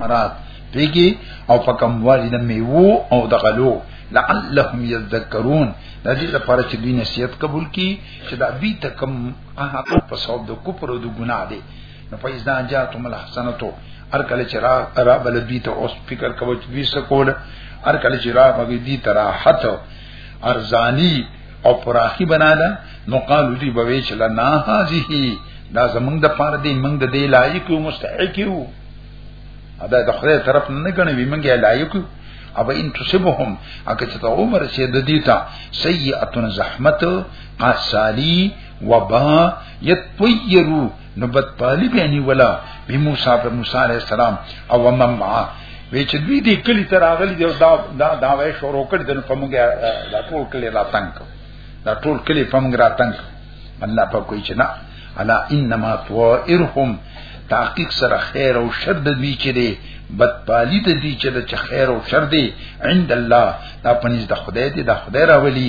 مراد پیږي او په کم والی د میوو او د غلو لعلهم یذکرون د دې لپاره چې دوی نصیحت قبول کړي چې دا بي تکم هغه په سبب د کفر او د ګناه دي نو فیضا جاتم الحسنتو هر کله چې را را بل دوی ته اوس فکر کوي چې دوی څه کول هر کله چې را بغي دوی ته راحت ارزانی او پراخی بنا ده نو قالو دی بوي چې لنا هذه دا زمنګ د پاره دی منګ د دی لایق او مستحق یو ادا د خدای طرف نه غنی وی منګ لایق یو او ان تصبهم اګه چې ته عمر سي د دې ته سیئه زحمت قاسالی وبا یتطیرو نو بد پالی به نی ولا به موسی په موسی علیہ السلام او ومن معا وی چې دوی دې کلی تر اغلی دی دا دا دا وای شروع کړ دنه په موږ دا ټول کلی را تنگ دا ټول کلی په موږ را تنگ الله په کوئی چې نه الا انما طائرهم تحقیق سره خیر او شر د دوی چې دی بد پالی د دوی چې د خیر او شر دی عند الله دا پنځ د خدای دی د خدای راولي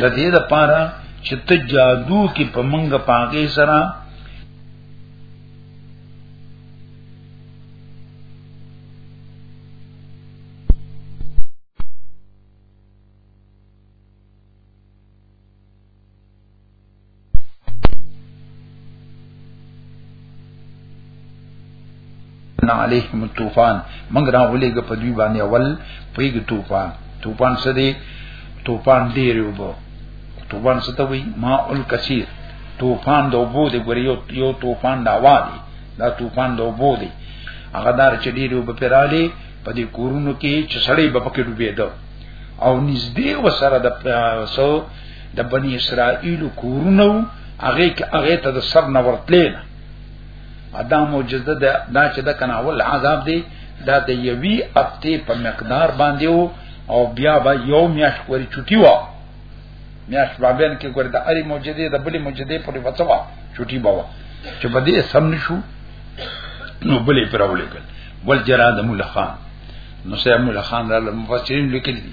د دې لپاره چې ته جادو کې په منګ پاګې سره نا علیهم الطوفان منګ را ولېګ په دوی باندې اول پیګ طوفان طوفان څه دی طوفان ډیر وبو طوفان څه ته وی ما الکثیر طوفان د وبو دی ګور یو یو طوفان دا وادي دا طوفان د وبو دی هغه دار چې ډیر وب پرالی په دې کورونو کې چې سړی به پکې ډوبېدو او نږدې وسره د سو د بنی اسرائیل کورونو هغه کې هغه ته د سر نه ورتلې نه ادا معجزه ده دا چې د کنه اول عذاب دی دا د یوی هفته په مقدار باندې وو او بیا به یو میاش کوری چټي وا میاش بابن کې ګور د اری معجزه د بلی معجزه په وڅوا چټي بوا چې بده سم نشو نو بلې پرولې کړ ول جراد ملخان نو سه ملخان را مفسرین لیکلي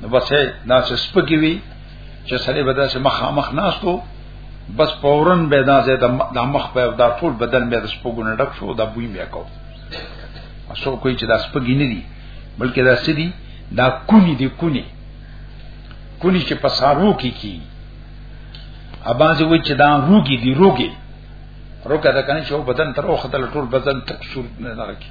نو بس دا چې سپکی وی چې سړی به داسې مخ مخ ناستو بس پورن به دا زه د مخ په دا ټول بدن به د سپګونه ډک شو دا بوی بیا کو اسو کوئی چې دا سپګی نه دي بلکې دا سدي دا کونی دی کونی کونی چې په سارو کې کی اباځه وای چې دا روګي دی روګي روګه دا کنه چې بدن تر اوخه تل ټول بدن تک شور نه راکی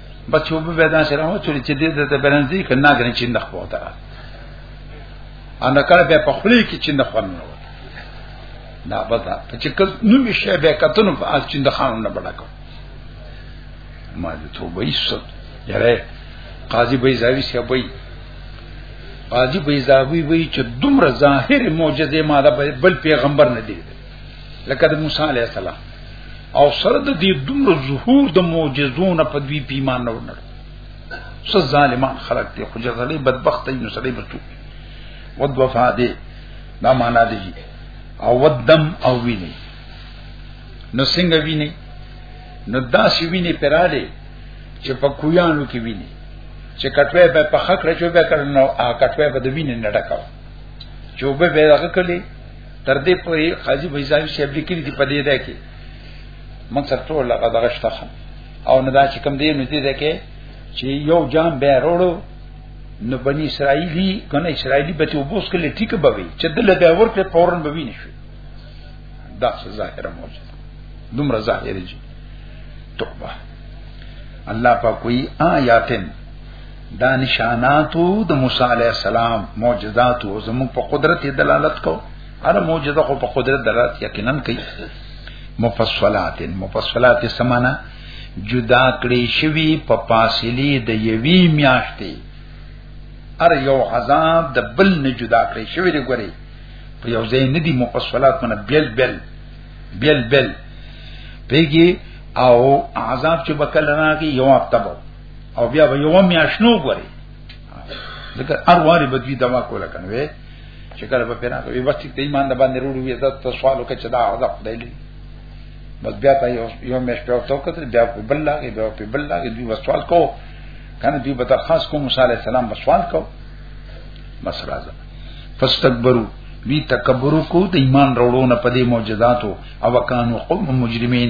بچو په بدن سره مو چوري چې دې ته بلنځي کنه غني چې نه خو تا ان کله به په خلی کې چې نه خو نه دا بدا چې کله نو می شه به کتن په اچ چې نه خان نه بڑا کو ما دې ته وایي څه یاره قاضي به زاوی سی وایي قاضي به زاوی وایي چې دومره ظاهر معجزه ما دا بل پیغمبر نه دی لکه د موسی علی السلام او سره د دې دومره ظهور د معجزونه په دوی پیمان نه ورنړ څه ظالمان خلق دي خو جزلې بدبخت دي نو سړي بچو ود وفا دي دا معنا دي او ودم او ویني نو څنګه ویني نو دا سی ویني پراله چې په کویانو کې ویني چې کټوي به په خکړه چې به کړنو ا کټوي به د ویني نه ډکاو چې به به هغه کړي تر دې پورې قاضي بیزاوی شیب لیکلي دی په دې ده کې موږ سره ټول لغه دغه شته او نه دا چې کم دی نو دې ده کې چې یو جام به وروړو نو بنی اسرائیلی کنه اسرائیلی به وبوس کله ټیک بوي چې دل به اور په فورن بوي نشي دا څه ظاهره موجود دومره ظاهره جی توبه الله پاک کوئی آیاتن دا نشاناتو د موسی علی السلام معجزاتو زموږ په قدرت دلالت کو هر معجزه خو په قدرت دلالت یقینا کوي مفصلات مفصلات سمانا جدا کړی شوی په فاصله د یوی میاشتې ار یو عذاب د بل نه جدا کړی شوی دی ګوري په یو ځای نه دی مفصلات منه بیل بیل بیل بیل پیګي او عذاب چې بکل راغی یو اکتبو او بیا به یو میاشنو غوري ځکه ارواري بدوی دوا کوله کنه وې چې کله په پیرا کوي بس ټیک ایمان د باندې وروړي وي دا سوال وکړي چې دا عذاب خدای لري بس بیا ته یو یو مېش په تو کتل بیا په بل لاګي بیا په بل لاګي دوی وسوال کو کنه دوی به خاص کو موسی عليه السلام وسوال کو بس راځه فاستكبروا وی تکبر کو د ایمان وروړو نه پدې معجزاتو او کانو قوم مجرمین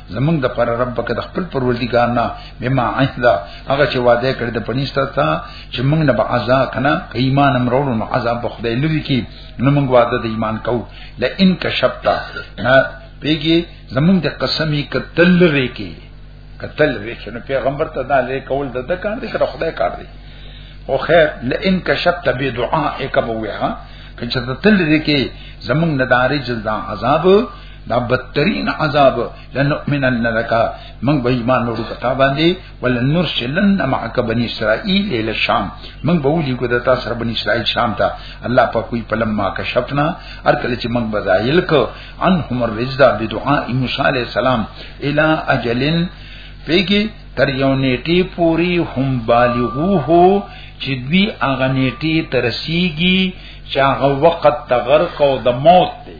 زمونږ د پر رب کې د خپل پروردګار نه بما عهدا هغه چې وعده کړی د پنيستا تا چې موږ نه به عذاب کنه ایمان امرولو نو عذاب به خدای لري کی نو موږ وعده د ایمان کو ل ان کشفتا نه پیګي زمونږ د قسمی قتل لري کی قتل لري چې نو پیغمبر ته دا لري کول د د کار دی کړه خدای کار دی او خیر ل ان کشفت به دعا اکبوه ها کچته تل لري کی زمونږ نداري جلدا عذاب دا بدترین عذاب لنؤمنن لك من به ایمان ورو کتا باندې ولنرسلن معك بني اسرائيل الى الشام من به ولي کو دتا سره بني اسرائيل شام ته الله په کوئی پلم ما کشفنا هر کله چې من بظاهل کو انهم الرزدا بدعاء موسی عليه السلام الى اجلن پیګي تر یو نیټه پوری هم بالغو هو چې دوی اغه نیټه ترسیږي چې هغه وخت تغرق او د موت دی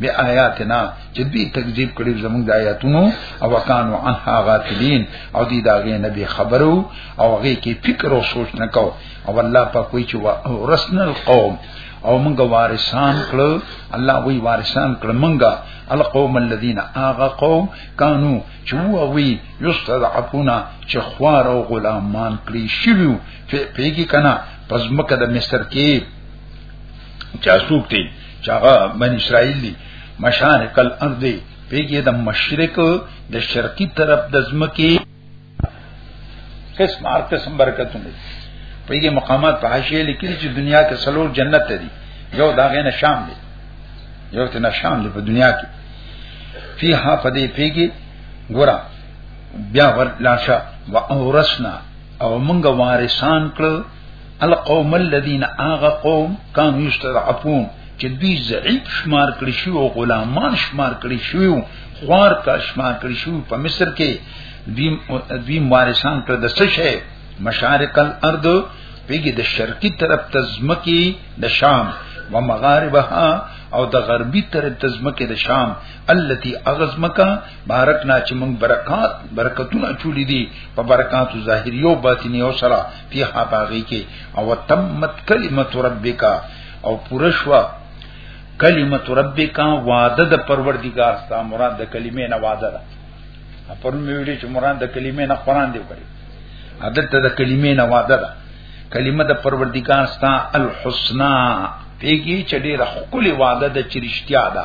بی آیاتنا چې دوی تکذیب کړي زموږ د آیاتونو او وکانو عنها غافلین او دی داغه نه به خبرو او هغه کې فکر او سوچ نه کو او الله په کوئی چې ورسن القوم او موږ وارثان کړو الله وی وارثان کړو موږ القوم الذين اغا قوم كانوا چې هو وی یستضعفون چې خوار او غلامان کړی شیو پیګی کنا پس مکه د مصر کې جاسوک دی چاغه بن اسرائیل دی مشارق الارض دی پیګه د مشرق د شرقي طرف د زمکه قسم هر قسم برکتونه پیګه مقامات په حاشیه لیکلي چې دنیا کې سلور جنت دی یو دا غینه شام دی یو ته نشام دی په دنیا کې فیها فدی پیګه ګورا بیا ور لاشه و اورسنا او مونږ وارثان کړ القوم الذين اغا قوم كانوا يستضعفون چې دوی ضعیف شمار کړی شو او غلامان شمار کړی شو خوار کا شمار کړی شو په مصر کې دوی دوی وارثان ته د څه شي مشارق الارض پیګه د شرقي طرف تزمکی د شام و مغاربها او د غربي طرف تزمکی د شام التي اغزمکا بارک نه چې موږ برکات برکتونه چولې دي په برکات ظاهري او باطني او سره په هغه کې او تمت کلمت ربک او پرشوا کلمت ربک وعده د پروردگار ستا مراد د کلمې نه وعده ده پرون مې ویلي چې مراد د کلمې نه قران دی وکړي عادت د کلمې نه وعده ده کلمه د پروردگار ستا الحسنا پیږي چې ډېر خپل وعده د چرشتیا ده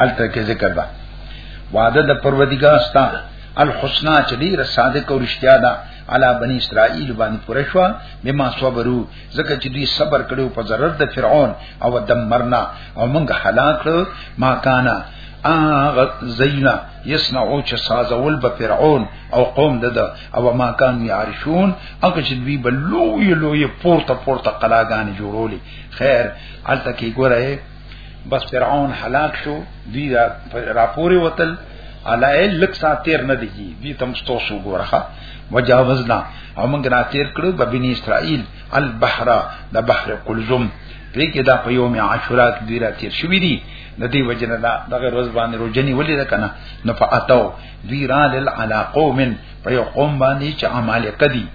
الته کې ذکر ده وعده د پروردګار ستا الحسنا چې ډیر صادق او رښتیا ده علا بنی اسرائیل باندې پوره شو بما صبرو ځکه چې دوی صبر کړو په ضرر د فرعون او دمرنا او موږ هلاک کړو ما کانا اغه زینا یسنعو چې سازول به فرعون او قوم دده او ما کان یعرشون هغه چې دوی بلوی لوی پورته پورته قلاګان جوړولې خیر الته کې ګوره بس فرعون هلاک شو دی دا راپورې وتل علای لک ساتیر نه دی دی تم ستو شو ګورخه وجاوزنا او موږ را تیر کړو د بنی اسرائیل البحر د بحر قلزم دې کې دا په یوم عاشورا کې دی را تیر شوې دي د دې وجنه دا دغه روز باندې روزنی ولې ده کنه نو فاتو دی را لل علا قوم په یو قوم باندې چې عمالقه دي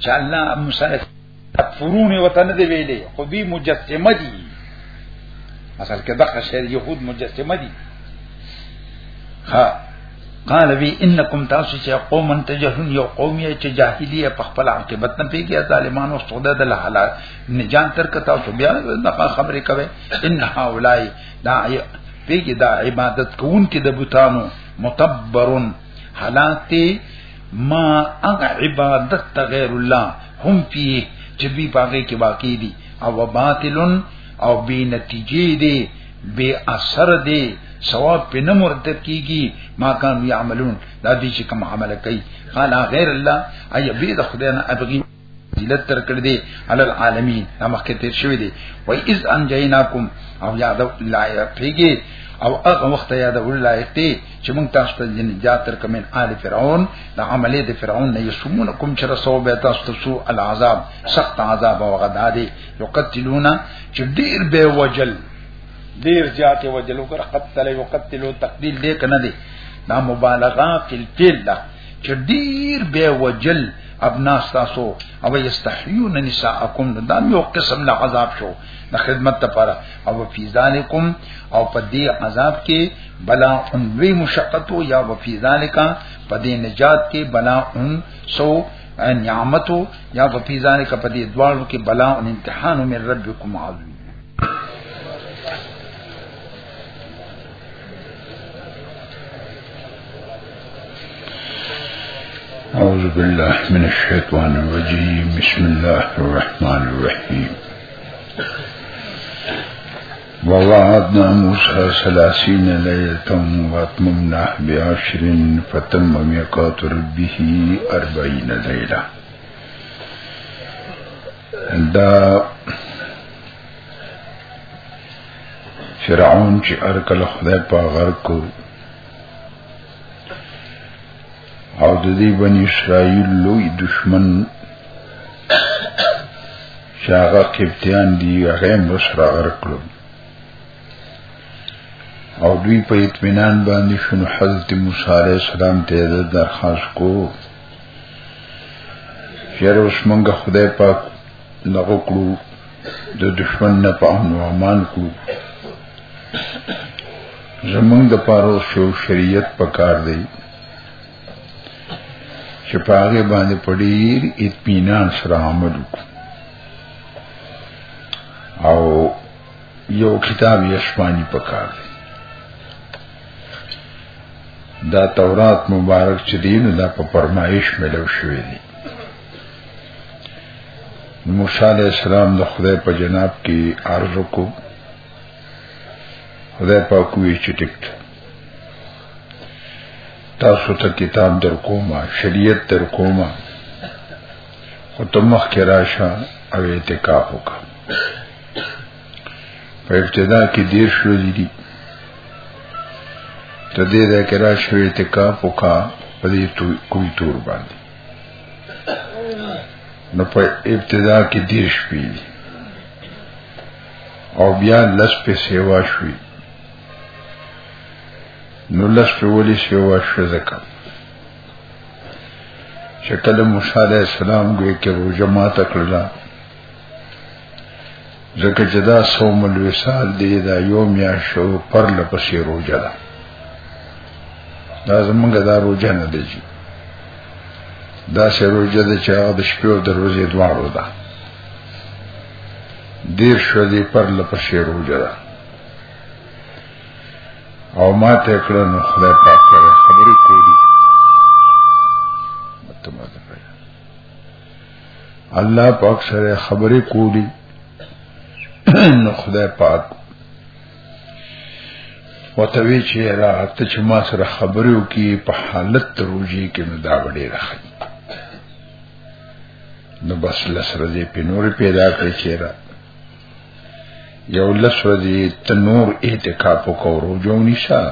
چې الله مسره تکفرون وطن دی ویلې خو دې مجسمه دي اصل کې دغه شعر يهود مجسمه دي ها قال وی انکم تاسو چې قوم تجهون یو قوم یې چې جاهلیه په خپل عاقبت نه پیږي ظالمانو سودا د حالا نجان تر کتا سو بیا نه خبرې کوي ان هاولای دا پیږي دا عبادت کوون کې د بوتانو متبرن حالات ما هغه عبادت ته غیر الله هم پی چې دوی پاګه کې باقی دي او باطلن او بی نتیجې دي بی اثر دي ثواب په نه مرتب کیږي ما کان یعملون دا دي چې کوم عمل کوي قال غیر الله ای بيد خدای نه ابغي ذلت تر کړ دي علل عالمین نامخکې تیر شوی دی وای اذ انجیناکم او یاد لا پیږي او هغه وخت یاد الله ته چې موږ تاسو ته نجات تر کمن آل فرعون د عملې د فرعون نه یسمونکم چې رسو به تاسو ته سو العذاب سخت عذاب او غدا دی یقتلون چې ډیر به وجل ډیر زیات وجل وکړه قتل یقتلوا تقدیل دې کنه دی دا مبالغه فی الفعل چې ډیر به وجل ابنا تاسو او یستحیون نساءکم دا یو قسم له عذاب شو د خدمت لپاره او فی ذالکم او په دې عذاب کې بلا ان وی مشقت یا وفی ذالکا په دې نجات کې بلا ان سو نعمت یا وفی ذالکا په دې دوالو کې بلا ان امتحان من ربکم عظیم أعوذ بالله من الشيطان الرجيم بسم الله الرحمن الرحيم ووعدنا موسى ثلاثين ليلة وأتممنا بعشر فتم ميقات ربه أربعين ليلة دا فرعون چې ارکل خدای په غرق کو او د دې بنی اسرائیل لوی دشمن شاغه کپتان دی هغه مسرا غرق کړو او دوی په اطمینان باندې شنو حضرت موسی علیہ السلام ته درخواست کو چیر اوس مونږه خدای پاک دغه کړو د دشمن نه په امن او امان کو زمونږ د پاره شو شریعت پکار دی چې پاغه باندې پډیر اطمینان سره عمل او یو کتاب یشمانی پکار دی دا تورات مبارک چې دین دا په فرمایش ملو شوی دی موسی علیہ السلام د خدای په جناب کې عرض وکړو خدای په کوی چې ټیک تاسو ته کتاب در کومه شریعت در کومه خو ته مخ کې راشه او اعتکاف وکړه په ابتدا کې دیر شو دي ته دې دا کې راشه اعتکاف وکړه په دې کوی تور باندې نو په ابتدا کې دیر شپې او بیا لس په سیوا شوي نو لس په ولې سیوا شو ځکه چې کله موسی عليه السلام ګوي کې روزه ماته کړله ځکه چې دا صوم الوصال دی دا یو میاشو پر لپسې روزه ده دا زمونږ دا روزه نه دی دا سه روزه ده چې هغه د شپې او د ورځې دواړو ده دیر شو دی پر لپسې روزه ده او ما ته کړه نو خدای پاک سره خبرې کوي الله پاک سره خبرې کولی نو خدای پاک وتوی چې را ته چې ما سره خبرې وکي په حالت روزي کې نو دا وړي راخي نو بس لسره دې په نور پیدا کړی چې را یو لسره دې تنور اعتکاف کو روزو نشه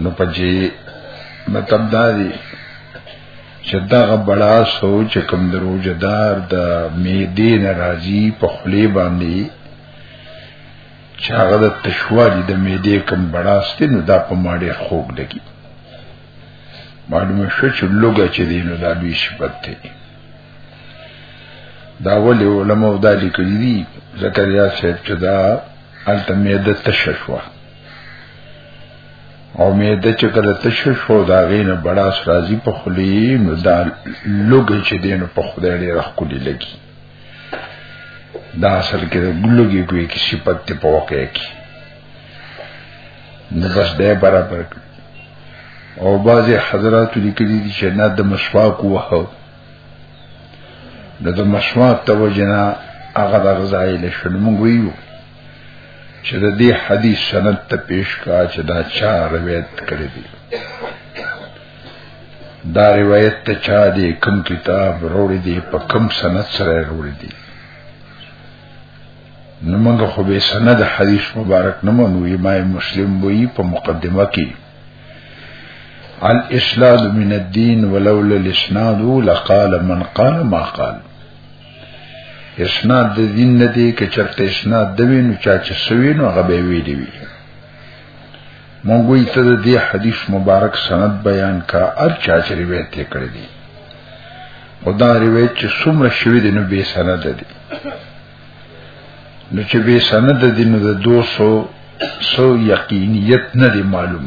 نو پچې مطلب دا دی چې دا غبړا سوچ کم درو جدار د میدې ناراضي په خلی باندې چې هغه د تشوالي د میدې کم بڑاسته نو دا په ماړې خوګ لګي معلومه شو چې لوګه چې دی نو دا لوی صفت دی دا ولی علماء دا لیکلی دي زکریا صاحب چې دا التمیده تششوه او معده چې کله تش شو دا غینه بڑا سرازی په خلی نو دا لوګي چې دینو په خدای ډیر خولي لګي دا اصل کې لوګي کوي کې صفت ته په واقع کې نو بس دې برابر او بعضی حضرات لیکلي دي چې نه د مسواک وه نو د مسواک توجنا هغه د غذای له شنو موږ ویو چې د دې حدیث سند ته پیش کا چې دا چا روایت کړی دی دا روایت ته چا دی کوم کتاب وروړي دی په کوم سند سره وروړي دی نو موږ خو به سند حدیث مبارک نه مونږ امام مسلم وی په مقدمه کې الاسلام من الدين ولولا الاسناد لقال من قال ما قال اسناد د دین نه دی که چرته اسناد د وینو چا چې سوي نو هغه به وی دی وی مونږ وی ته د دې حدیث مبارک سند بیان کا ار چا چې روایت یې کړی دی خدا روایت چې څومره شوی دی نو به سند دی نو چې به سند دی نو د 200 سو یقینیت نه دی معلوم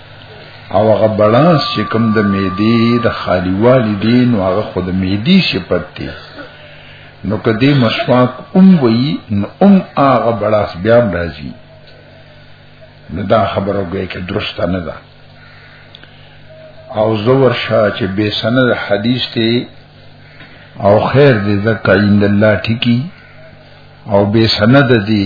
او هغه بلاس چې کوم د میدی د خالی والی دی نو هغه خود میدی صفت دی نو کدی مسواک ام وی نو ام هغه بلاس بیا راځي نو دا خبرو گئی که درست نه ده او زور شاه چې بے سند حدیث ته او خیر دې زکه عند الله ټکی او بے سند دی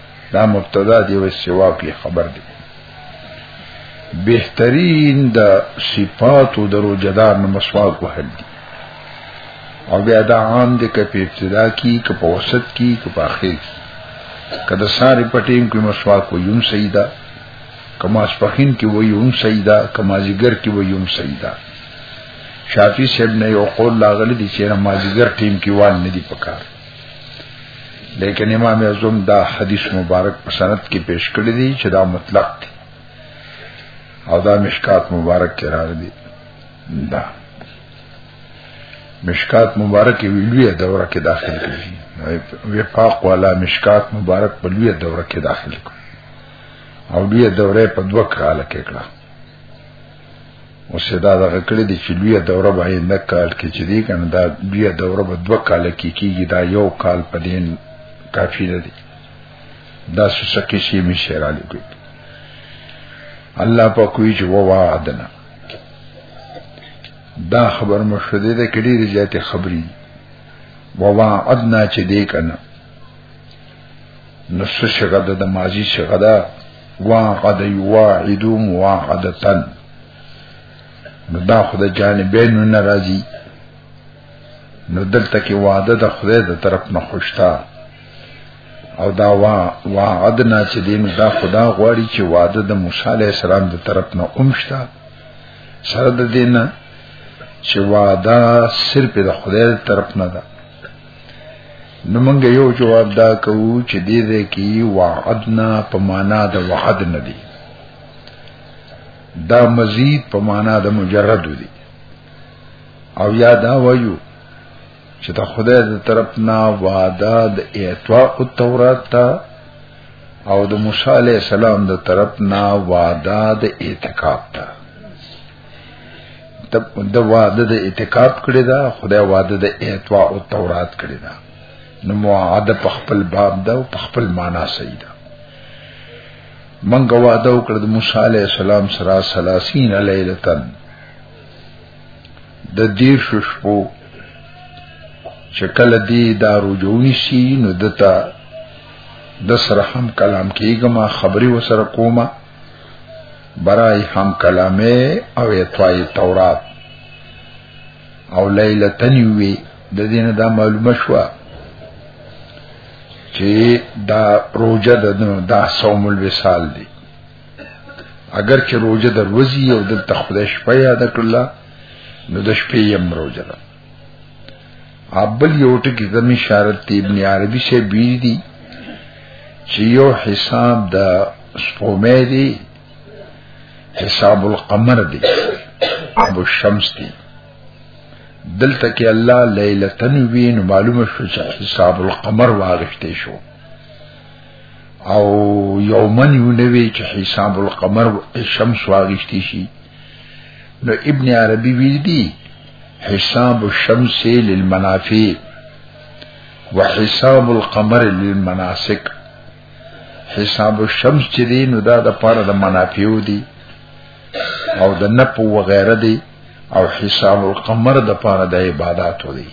دا مبتدا دی او سواک له خبر دی بهترین د صفات او درو جدار نو مسواک وهل دي او بیا دا عام دي که په ابتدا کې که په وسط کې که په اخر کې کله ساري پټیم کې مسواک ویم سیدا کما سپخین کې ویم سیدا کما زیګر کې ویم سیدا شافعی صاحب نه یو قول لاغلی دي چې ما زیګر ټیم کې وان نه دي پکار لیکن امام اعظم دا حدیث مبارک په سند کې پیش کړی دی چې دا مطلق دی او دا مشکات مبارک کې راغلی دا مشکات مبارک ویلوی دوره کې داخل کړی وفاق والا مشکات مبارک په لوی دوره کې داخل کړی او لوی دوره په دوه کال کې کړه او سدا دغه کړی دی چې لوی دوره به نه کال کې چې دی کنه دا لوی دوره به دوه کال کې کیږي دا یو کال په دین کافی نه دی دا سسکی شی می شیرالی کوي الله په کوی چې و وعدنا دا خبر مشهده ده کړي رجاته خبري و وعدنا چې دی کنه نو څه شګه ده د ماضی شګه ده واعد یواعد مواعدتن نو دا خو د جانبین ناراضي نو دلته کې وعده د خدای د طرف نه خوشتا او دا وا وعدنا چې دین دا خدا غواړي چې وعده د موسی علی السلام د طرف نه اومشتا سره د دینه چې وعده صرف د خدای طرف نه ده نو موږ یو جواب دا کوو چې دې دې کې وعدنا په معنا د وعد نه دی دا مزید په معنا د مجرد دی او یا دا وایو چې دا خدای د طرف نه وعده د اعطاء التورات تا او د موسی علی السلام د طرف نه وعده د اعتکاف تا د وعده د اعتکاف کړی دا خدای وعده د اعتوا او تورات کړی دا نو معاده په خپل باب دا او په خپل معنا صحیح ده منګه وعده وکړ د موسی علی السلام سره 30 لیلتن د دې شپو چې کله دې دا رجونی شي نو دتا د سره هم کلام کېږم خبري وسره کومه برای هم کلمه او اطاعی تورات او لیلتن وی د دین دا معلومه شو چې دا روزه د دا صوم الوصال دی اگر چې روزه د ورځي او د تخدای شپه یاد کړل نو د شپې یې روزه ده ابل یو ټکی د مشارت ابن عربي شه بي دي چې یو حساب د سپومې دي حساب القمر دي ابو الشمس دي دلته کې الله ليلتن وین معلومه شو چې حساب القمر واغشته شو او یومن یو نوی چې حساب القمر الشمس واغشته شي نو ابن عربي ویل دي حساب الشمس للمنافع وحساب القمر للمناسك حساب الشمس چې دی نو دا د پاره د منافعو دی او د نپ و غیره دی او حساب القمر د پاره د عبادت دی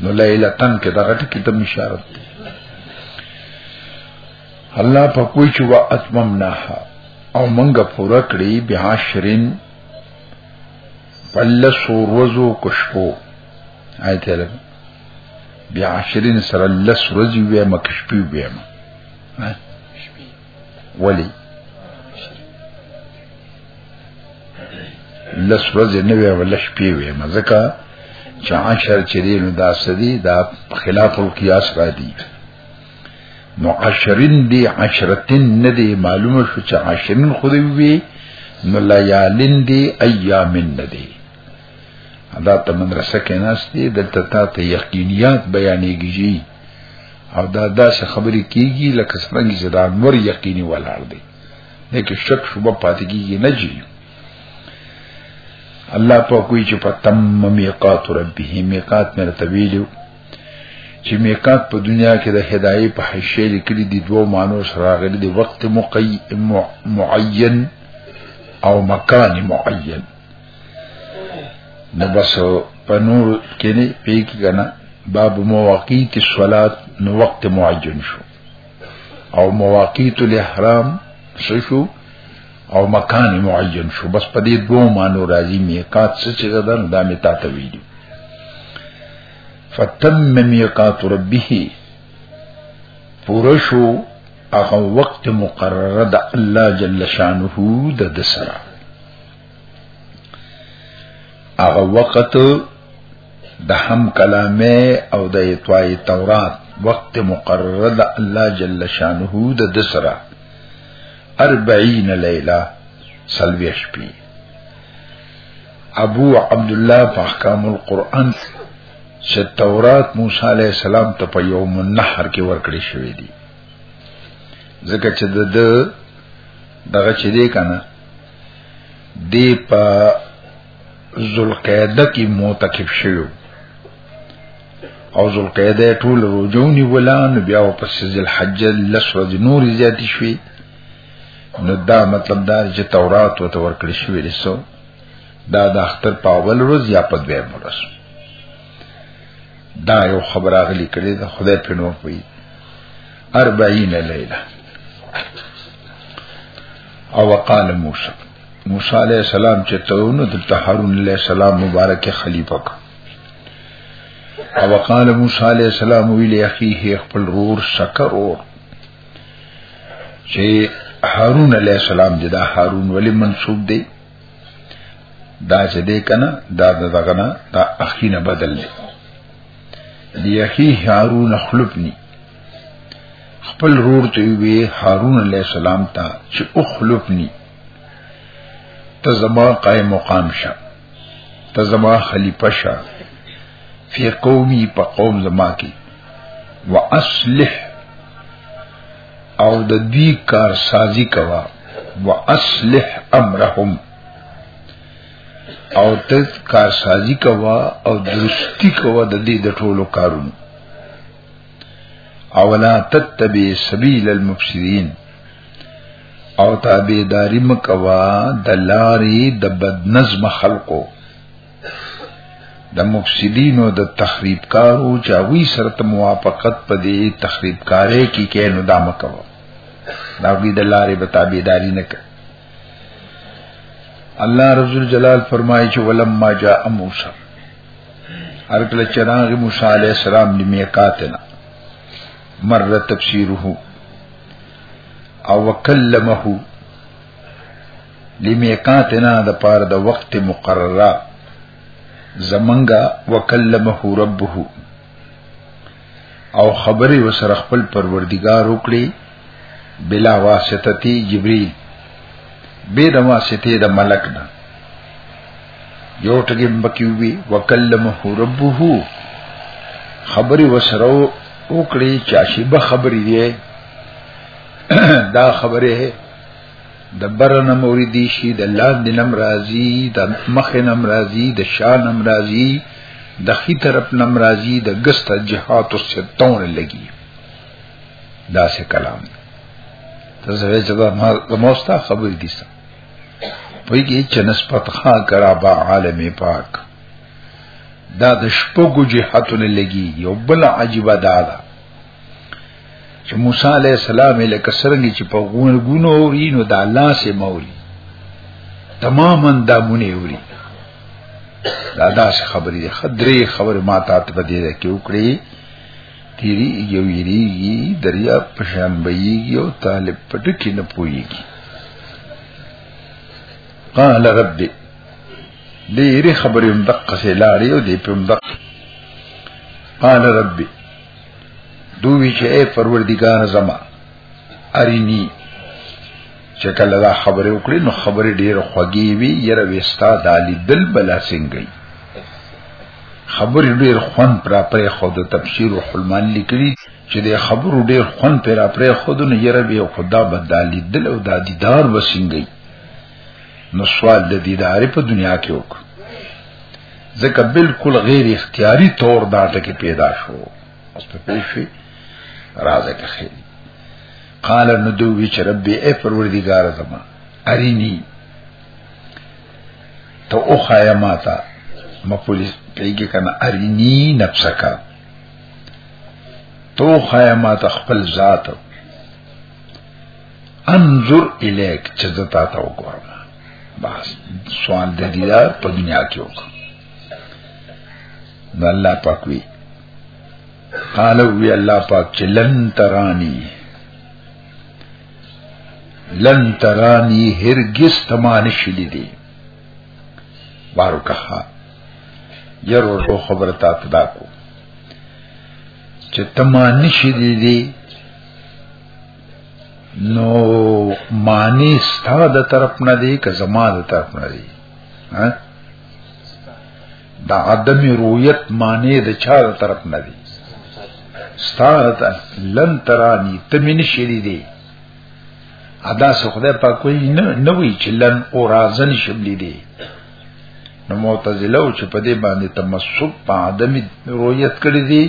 نو لیلتن کې دا غټ کې تم اشاره دی الله په کوئی چې وا اتممناها او منګه پورا کړی به شرین پلس ورځو کشپو آیت لګ بیا عشرین سره لس ورځې وې ما کشپې وې ما ولی لس ورځې نه وې ولش پې وې ما ځکه چې عشر چې دې نو دا سدي دا خلاف القياس را دي نو عشرین دی عشرتین ندی معلومه شو چې عشرین خو دی وی نو لیالین دی ایامین ندی دا ته مدرسه کې ناشتي دلته تا ته یقینیات بیانېږي او دا داسې خبرې کیږي لکه څنګه چې دا نور یقیني ولاړ دی لیکن شک شوبه پاتې کیږي نه جی الله په کوئی چې په تم میقات ربه میقات مې رتویلو چې میقات په دنیا کې د هدايه په حیثیت لیکلي دي دوه مانو سره راغلي دي وخت مقی... م... معین او مکان معین نو بس په نور کې نه پیګی کنه باب مواقیت الصلات نو وخت معین شو او مواقیت الاحرام شو او مکان معین شو بس په دې دوه مانو راځي میقات څه چې ده دا می تا ته ویلي فتم میقات ربه پورشو هغه وخت مقرره د الله جل شانه د دسرا هغه وخت د هم کلامه او د اتوای تورات وخت مقرره د الله جل شانه د دسرا اربعین لیلہ سلویش پی ابو عبد الله په احکام القرآن چې تورات موسی علی السلام ته په یوم النحر کې ورکړی شوې دي ځکه چې د دغه چې دی کنه دی په ذوالقعده کې موتکف شوی او ذل قعده ټول روزونی ولا نو بیا په ذل حج لسرج نور زیات شوي نو دا مطلب دا چې تورات او تور کړی شوی لسو دا د اختر په اول روز یا په دویم روز دا یو خبر اغلی کړی دا خدای په نور پوي 40 لیله او وقال موسی موسی علیہ السلام چې ته نو د هارون علیہ السلام مبارک خلیفہ او وقال موسی علیہ السلام ویل اخیه خپل رور شکر اور چې هارون علیہ السلام دې دا هارون ولی منسوب دی دا چې دې کنه دا دغه نه دا اخینه بدل دی دی اخی هارون خلفنی خپل رور ته وی هارون علی السلام ته چې اخلفنی ته زما قائم مقام شه ته زما خلیفہ شه فی قومی په قوم زما کې واصلح او د دې کار سازی کوا واصلح امرهم او ته کار سازی کوا او درستی کوا د دې د ټولو کارونو اولا تتبع سبیل المفسدين او تابعداري مکوا د لاري د بدنظم خلقو د مفسدینو د تخریبکارو چاوی سره ته موافقت پدې تخریبکارې کې کې نو دا مکوا دا وی د لاري به تابعداري نه کوي الله رسول جلال فرمایي چې ولما جاء موسی ارکل چراغ موسی علیہ السلام لمیقاتنا مر تفسیره او وکلمه لمیقاتنا د پار د وخت مقرره زمنګا وکلمه ربه او خبرې وسره خپل پروردگار وکړي بلا واسطه جبريل به د واسطه د ملک نه یو ټکی بکی وی وکلمه ربه خبري وسره وکړي چې شیبه خبري دی دا خبره د برنه موریدی شي د لاندې نم راضی د مخ نم راضی د شان نم راضی د خي طرف نم راضی د ګست جهات او ستون لګي دا څه کلام تزوی زبا ما موستا خبر دي سم پویږي چې نسبت خا کرا با عالم پاک دا د شپږو جهاتونه لګي یو بل عجیب ده دا چې موسی علی السلام له کسرنګ چې په غونګونو اوري نو دا لاس یې موري تماما دا مونږ اوري دا داسې خبرې ده خدري خبر ما ته په دې کې وکړي تیریږي او یریږي دریا په شان بهیږي او طالب پټ کې نه پويږي قال رب ډېری خبرې هم دقه سي لارې او دې په هم دقه قال رب دوی چې اے پروردگار زما ارینی چې کله دا خبره وکړي نو خبره ډیر خوږی وی یره وستا دالی دل بلا سنگي خبر ډیر خون پر پرې خود تفسیر او حلمان لیکلی چې د خبرو ډیر خون پر پرې خود نه یره به خدا بدالی دل او د دیدار وسنګي نو سوال د دیدار په دنیا کې وک ځکه بالکل غیر اختیاري تور دا ټکی پیدا شو اس په پیښې راځه کخې قال نو دوی چې ربي اے پروردگار زما ارینی تو او خایا ماتا ما پولیس پیږي کنه ارینی نفسکا تو خایا ماتا خپل ذات انظر الیک چې زتا تا وګورم بس سوال د دې په دنیا کې وکړه نو الله پاک وی قال وی الله پاک چې لن ترانی لن ترانی هرگز تمان شلی دی بارو کها ير ورو خبر تا تدا کو چې تمان شلی دی نو معنی ستاد طرف نه دی که زما د طرف نه دی ها دا عدم رویت معنی د چا طرف نه دی ستاد لن ترانی تمن شری دی ادا سو خدای پاک کوئی نه نوې چلن او رازن شبلی دی نو معتزله او چې په دې باندې تمسک په عدم رویت کړی دی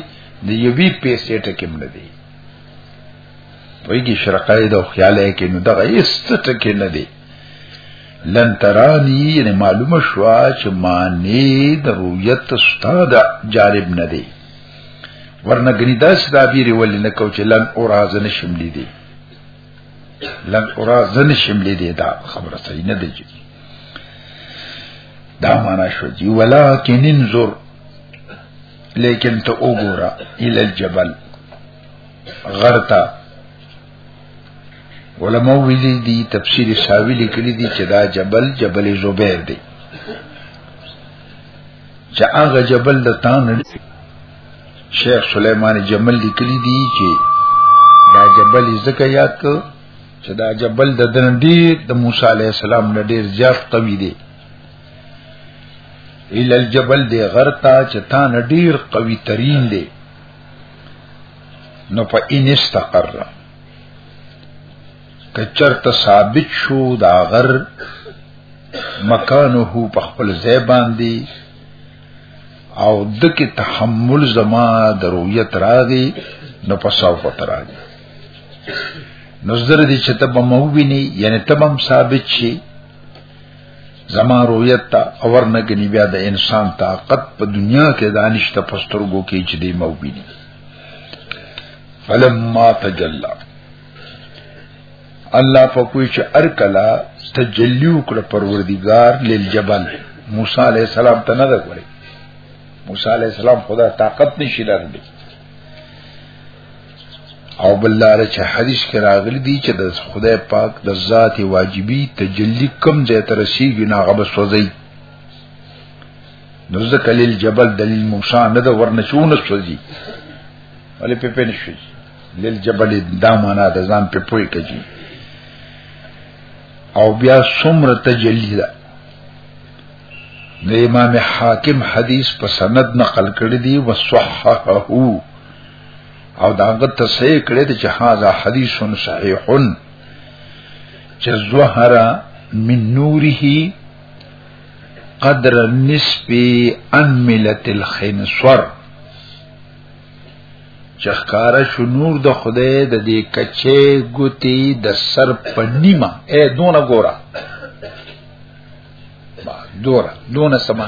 د یوی پیسې ټکم نه دی ویږي شرقای د خیاله کې نو دغه است ټکی نه دی لن ترانی یعنی معلومه شو چې معنی د رؤیت استاد جارب نه دی ورنه غنی داس دا بیری ولې نه کو چې لن اوراز نه شملې دی لن اوراز نه شملې دی دا خبره صحیح نه دی دا معنا شو جی ولکن انظر لیکن ته وګوره ال الجبل غرتا علماء ویلي دي تفسیر ساوی لیکلي دي چې دا جبل جبل زبیر دی چې هغه جبل د تان شیخ سلیمان جمل لیکلی دی چې دا جبل زکه یاد کو چې دا جبل د دن ډیر د موسی علی السلام نه ډیر زیات قوی دی ال الجبل دی غرتا چې تان ډیر قوی ترین دی نو په ان استقر کچرت ثابت شو دا غر مکانه په خپل ځای باندې او دکی تحمل زما د رؤیت راغی نو په سوف تراغی نظر دي چې ته به مو ویني یعنی ته هم ثابت شي زما رویت تا اور نه کني بیا د انسان طاقت په دنیا کې دانشته پسترګو کې چې دی مو بینی فلما تجلا الله په کوی چې ارکلا تجلی وکړ پروردگار للجبل موسی علی السلام ته نه ده کړی موسی علی السلام خدا طاقت نشي لرلی او بل لار چې حدیث کې راغلی دی چې د خدای پاک د ذات واجبي تجلی کم ځای ته رسیږي نه غبس وځي نو ځکه لیل جبل دلیل موسی نه د ورنه شونه سوځي ولې په پېنې شي لیل جبل دا معنا د ځان په پوي کوي او بیا څومره تجلی ده د امام حاکم حدیث په سند نقل کړی دی وصححه او داغه تصحیح کړی دی چې هاذا حدیث صحیح چې ظهر من نوره قدر النسب انملت الخنصر چخکار شو نور د خدای د دې کچې ګوتی د سر پنیمه اے دونه ګورا با دور دون سما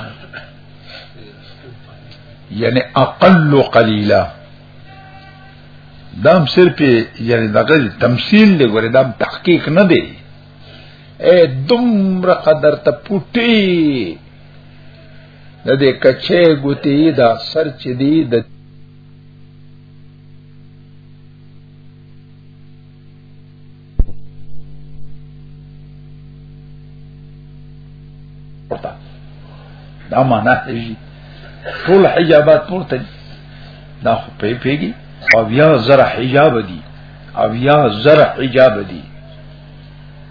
یعنی اقل قلیلا دام صرف یعنی دغه تمثيل دی ګوره دام تحقیق نه دی اے دمر قدر ته پټي د دې کچې ګوتی دا سر چې دی د دا معنا دی ټول حجابات پورته دي دا خو په پیګي او بیا زر حجاب دي او بیا زر حجاب دي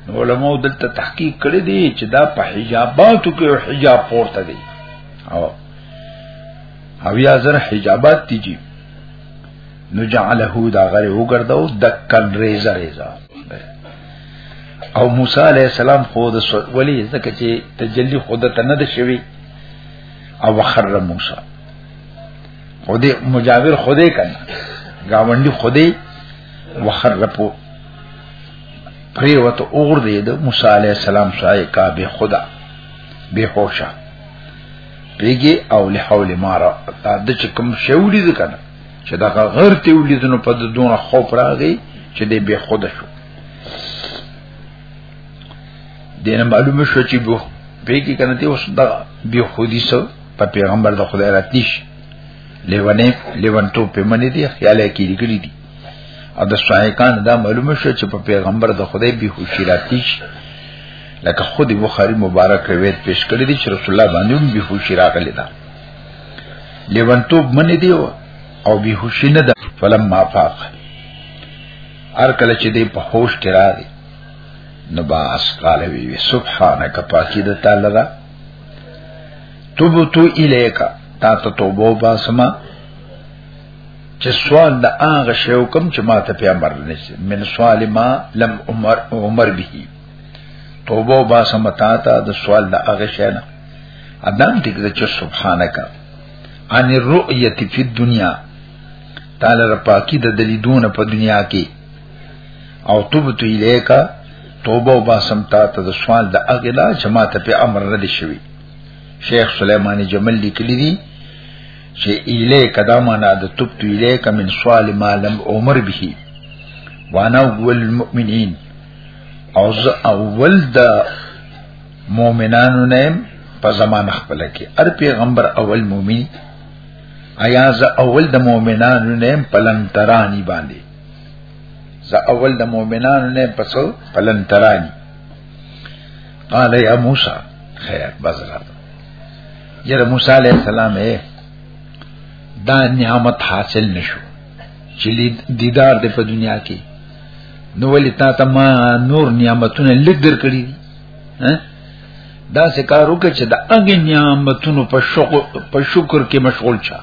نو علماء دلته تحقیق کړی دی چې دا په حجاباتو کې حجاب پورته دی او او یا زر حجابات دي نو جعله دا غره وګرځاو دکن ریزه ریزه او موسی علی السلام خو د ولی زکه چې تجلی خود ته نه د شوی او خر موسی خودی مجاور خودی کنه گاونډي خودی وخر رپو پریوت اور دی د موسی علی السلام سای کا به خدا به هوشا پیګي او له حول مارا د چکم شوړي ځکنه چې دا غر ته ولیدنو په دونه خوف راغی چې دې به خود شو دینه معلومه شو چې به به کې کنه ته اوس دا به خودي سو په پیغمبر د خدای راتنیش لیوانه لیوانتو په منی دی خیال کې لري دي او د صحیحان دا معلومه شو چې په پیغمبر د خدای به خوشی راتنیش لکه خود بخاری مبارک روایت پیش کړی دی چې رسول الله باندې به خوشی راغلی دا لیونتوب منی دی او بیهوشی نه ده فلم ما فاق ار کله چې دی په هوش کې را دی نو باس قال وی سبحانك پاکی د تعالی را توبتو الیکا تا ته توبه باسما چې سوال د هغه شی کوم چې ما ته پیغمبر نشي من سوال ما لم عمر عمر به توبه با سمتا تا د سوال د هغه شنه ادم دې کړ چې سبحانك ان الرؤيه في الدنيا تعالی را پاکی د دلیدونه په دنیا کې او توبت الیکا توبه با سمتا ته د سوال د هغه لا چې ما ته په امر نه دي شوی شیخ سلیمانی جمل لیکلی دی چې اله کدا معنا د توب تو اله کمن سوال ما لم عمر به وانا اول المؤمنین او زه اول د مؤمنانو نه په زمانه خپل کې هر پیغمبر اول مؤمن ایا زه اول د مؤمنانو نه پلنترانی باندې زه اول د مؤمنانو نه پسو پلنترانی قال یا موسی خیر بزرات یره موسی علیہ السلام اے دا نعمت حاصل نشو چې دیدار د په دنیا کې نو ولی تا ته ما نور نعمتونه لګ در کړی دي دا سه کار وکړه چې د هغه نعمتونو په شکر په شکر کې مشغول شه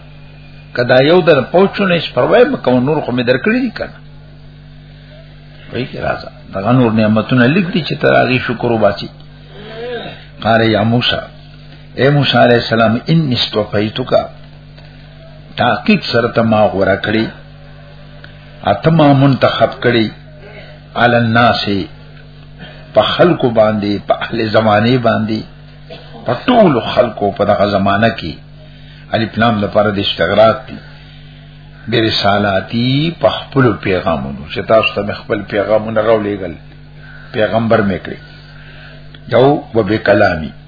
کدا یو در پوښتنه اس پروايي مکو نور خو مې درکړي دي کنه وای کی راځه دا نور نعمتونه لګ دي چې تر هغه شکر وباسي قال یا موسی اے موسی علیہ السلام ان استوفیتک تحقیق سره ته ما غوړه کړی اتما منتخب کړي علی الناس په خلکو باندې په اهل زمانه باندې په ټول خلکو په دغه زمانہ کې الف لام د پر د استغراق دي به رسالاتی په خپل پیغامونو چې تاسو ته خپل پیغامونه راولېګل پیغمبر مې کړی یو وبکلامی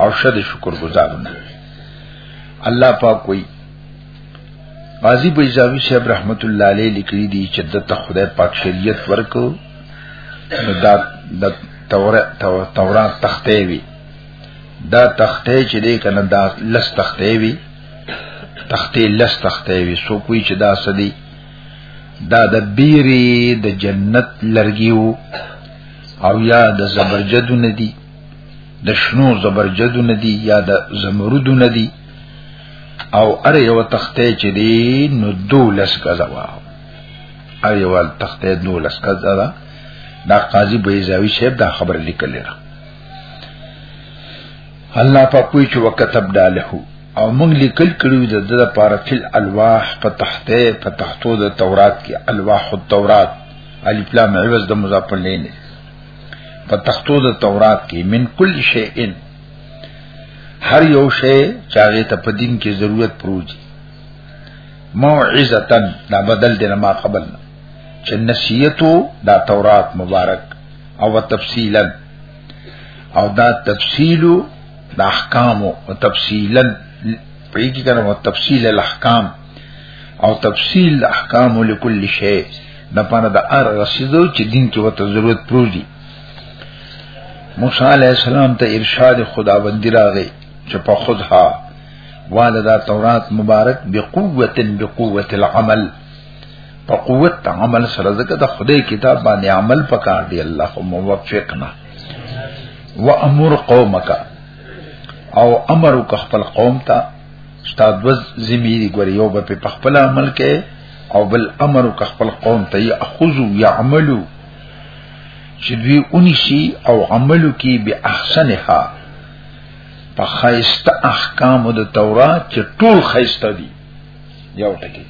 او شد شکر گزارونه الله پاک کوئی قاضی بیزاوی صاحب رحمت الله علیه لیکلی دی چې د خدای پاک شریعت ورکو دا د تورات تختې وی دا تختې چې دې کنه دا لس تختې وی تختې لس تختې وی سو کوئی چې دا سدي دا د بیری د جنت لرګیو او یا د زبرجدو ندی د شنو زبرجدو ندی یا د زمرودو ندی او اره یو تخته چې دی نو دولس غزا وا اره یو تخته دولس غزا دا دا قاضي بیزاوی شیب دا خبر لیکل را الله په کوی چې وکتب داله او موږ لیکل کړو د د لپاره فل الواح په تحته په تحتو د تورات کې الواح التورات الف لام عوض د مضاف لینه په تختو د تورات کې من کل شی ان هر یو شی چاغه ته په دین کې ضرورت پروجي موعظه دا بدل دی ما قبل چې نصیحتو دا تورات مبارک او تفصیلا او دا تفصیل د احکام او تفصیلا په دې کې کنه تفصیل الاحکام او تفصیل احکام لكل شی د پاره د ار رسیدو چې دین کې وته ضرورت پروږي موسی علی السلام ته ارشاد خداوند راغی چې په خودها والدا تورات مبارک بقوت بقوت العمل په قوت عمل سره ځکه د خدای کتاب باندې عمل پکار دی الله موفقنا وامر قومک او امر خپل قوم ته ستا دو ذمہ دی ګور یو به په خپل عمل کې او بل امر او خپل قوم ته یاخذو یعملو چې دوی اونی شي او عملو کې به احسنها په خیسته احکام د تورات چې ټول خیسته دي یو ټکی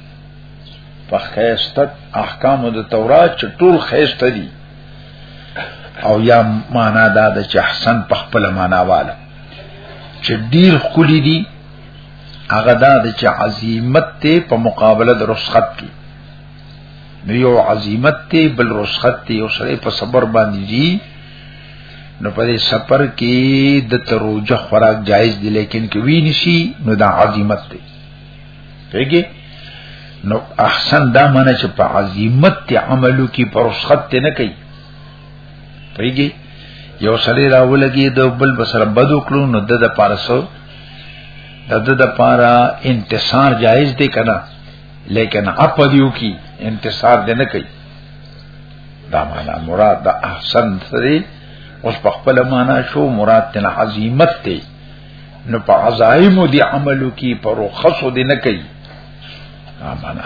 په خیسته احکام د تورات چې ټول خیسته دي او یا معنا دا د چې احسن په خپل معنا واله چې ډیر خولي دي هغه دا د چې عظمت ته په مقابله د رسخت کې نو یو عظمت ته بل رسخت ته یو سره په صبر باندې دي نو په دې سفر کې د تروجه خوراک جایز دی لیکن کې وی نشي نو دا عظمت دی پیګه نو احسن دا معنی چې په عظمت عملو کې پر رسخت نه کوي پیږي یو سړی راولګي د بل بسره بدو کړو نو د د پارسو د د د پارا انتصار جایز دی کنه لیکن اپ دیو کی انتصار دی نه کوي دا معنا مراد د احسن سره اوس په خپل معنا شو مراد تن عظمت دی نو په عزایم دی عملو کی پر رخصو دی نه کوي دا معنا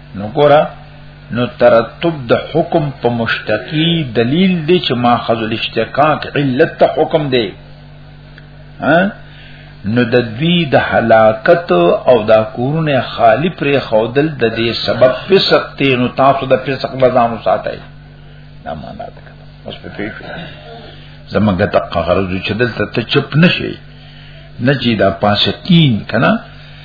نو ګورا نو ترتب د حکم په مشتقی دلیل دی چې ماخذ الاشتقاق علت ته حکم دی ها نو د دوی د هلاکت او دا کورونه خالی پر خودل د دې سبب فسق ته نو تاسو د فسق بزانو ساتي دا معنا ده اوس په پیښه زمګه تقغرض چې دلته ته چپ نشي نجی دا پاسه تین کنا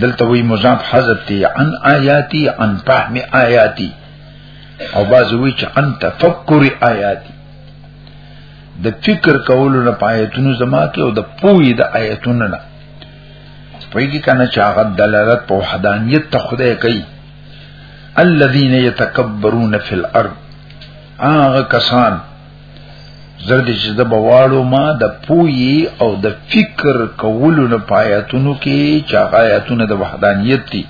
دلته وی مضاف حذف دی عن آیاتی عن فهم آیاتی او باز وی چې عن تفکر آیاتی د فکر کولو نه پایتونو زما کې او د پوی د آیتونو نه پویږي کنه چې هغه دلالت په وحدانیت ته خدای کوي الذين يتكبرون في الارض هغه کسان زرد چې د بواړو ما د پوي او د فکر کولو نه پایاتونو کې چې هغه آیاتونه د وحدانیت دي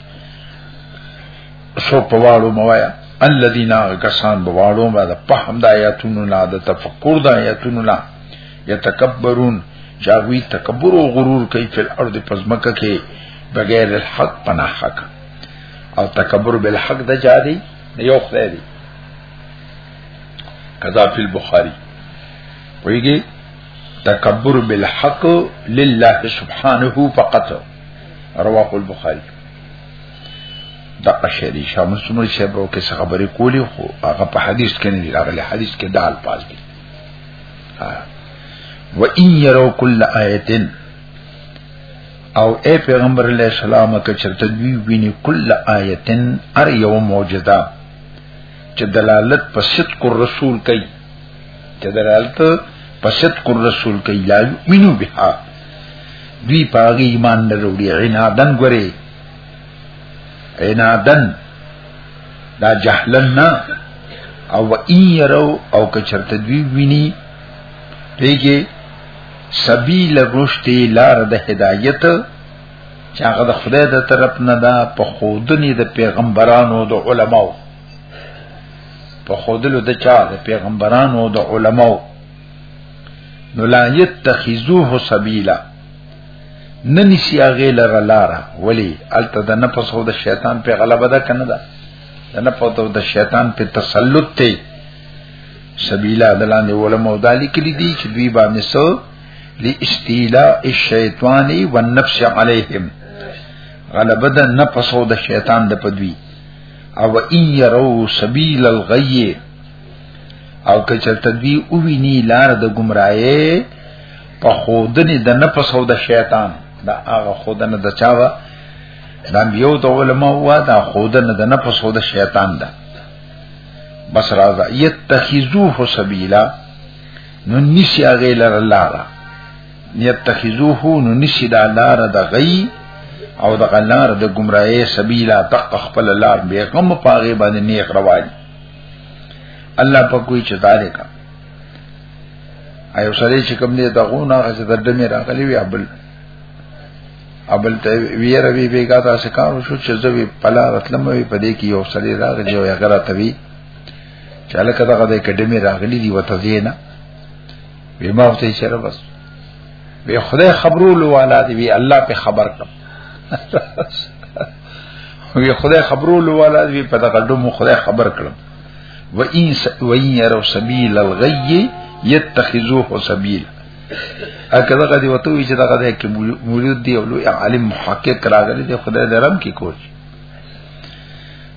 شو پواړو موایا الذين غسان بواړو ما د فهم د آیاتونو نه د تفکر د آیاتونو نه یتکبرون چاوی تکبر او غرور کوي په ارض پزمکه کې بغیر الحق پنا حق او تکبر بالحق د جادي یو خدای دی کذا فی البخاری ویږي تکبر بالحق لله سبحانه فقط رواه البخاری دا اشری شامل سمری صاحب او کې خبرې کولی خو هغه په حدیث کې نه راغلی حدیث کې دال پاس دي و ان يروا كل آیه او اے پیغمبر علیہ السلام که چرته دوی ویني کل آیتن ار یو معجزه چې دلالت په صدق الرسول کوي چې دلالت په صدق الرسول کوي لا یؤمنو بها دوی پاغي ایمان نه وروړي عنادن ګوري عنادن دا جهلن نه او ان يرو او کچرت دوی ویني پیږي سبیل رشد لار د هدایت چې هغه د خدای د طرف نه ده په خودنی د پیغمبرانو د علماو په خودلو د چا د پیغمبرانو د علماو نو لا یتخذوه سبیلا ننی سی هغه لره لاره ولی الته د نفس او د شیطان په غلبه ده کنه ده د نفس او د شیطان په تسلط ته سبیلا دلاندې علماء دالی کلی دي چې دوی باندې سو لاستیلاء الشیطان والنفس علیهم غلبه د نفس او د شیطان د پدوی او ان يرو سبیل الغی او که چرته دوی او ویني لار د گمراهی په خودنی د نفس او د شیطان دا هغه خودنه د چاوه دا یو د علماء وا دا خودنه د نفس او د شیطان ده بس راځه یتخذوه سبیلا نو نشي هغه لره لاره يتخذوه نو نشي دا لاره د غي او د غلار د گمراهي سبيلا تق خپل لار به کوم پاغه باندې نیک رواج الله په کوئی چتاره کا ایو سره چې کوم دې دغه نه غزه د دمه راغلی وی ابل ابل ته ویره وی بیګا تاسو کار وشو چې زوی پلا راتلم وی پدې کې یو سړی راغلی او هغه راته وی چې الکه دغه د اکیډمي راغلي دی وته زینا وی ما ته چیرې بس وی خدای خبرولو والا دی وی الله په خبر کړم وی خدای خبرولو والا دی په دغه ډمو خدای خبر کړم و ان و ان يروا سبيل الغي يتخذوه سبيلا اګه دغه دی وته وی چې دغه دی کې مولود دی او لوی عالم محقق راغلی دی خدای درم کې کوچ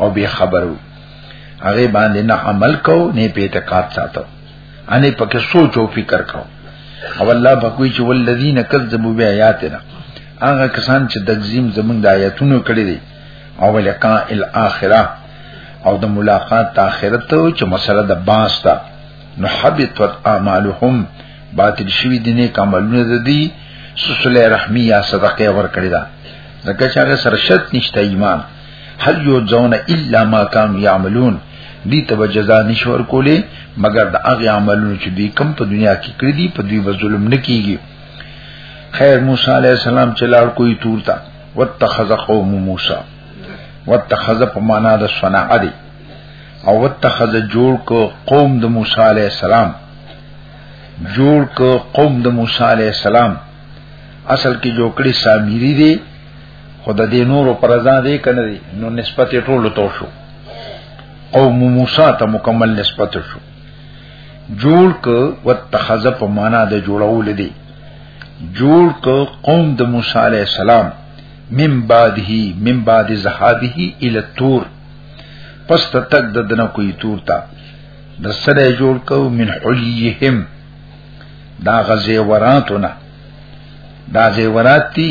او به خبرو هغه باندې نه عمل کو نه په اعتقاد ساتو ان پکې سوچ او فکر کو او الله بکوي چې ولذین کذبوا بیااتنا هغه کسان چې دګزیم زمونږ د آیاتونو کړی دي او لقاء الاخره او د ملاقات اخرت ته چې مسله د باس ده نو حبطت اعمالهم باطل شوی دي نه کوملونه د دي سسله رحمی یا صدقه ور کړی دا ځکه چې هغه سرشت نشته ایمان هل یو ځونه الا ما کان یعملون دی ته جزا نشور کولې مگر د هغه عملونو چې دوی کم په دنیا کې کړی دي په دوی به ظلم نکېږي خیر موسی علی السلام چې لار کوی تور تا واتخذ قوم موسی واتخذ په معنا د صنع دی او واتخذ جوړ کو قوم د موسی علی السلام جوړ کو قوم د موسی علی السلام اصل کې جوړ کړی سامری دی خود دې نور پر ځان دې کنه دي نو نسبت ټول تو شو او موسی ته مکمل نسبت شو جوړ ک وتخذ په معنا د جوړول دي جوړ ک قوم د موسی عليه السلام من بعده من بعد ذهابه الى التور پس تک د دنه کوي تور تا د سره جوړ کو من حليهم دا غزه وراتونه دا زیورات تی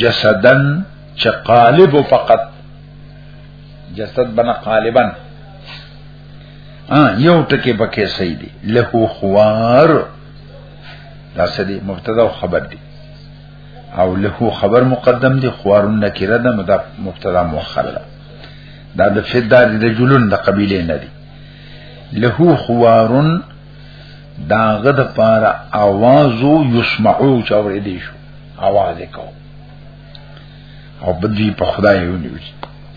جسدن چې قالب فقط جسد بنا قالبا یو ټکی پکې صحیح دی له خوار دا سدي مبتدا او خبر دی او له خبر مقدم دی خوار نکره ده مدا مبتدا مؤخر ده دا د فدار د جلون د قبيله نه دی له خوار دا غد پارا اوازو یسمعو چاورې دی شو اواز کو او بدی په خدای یو نیوی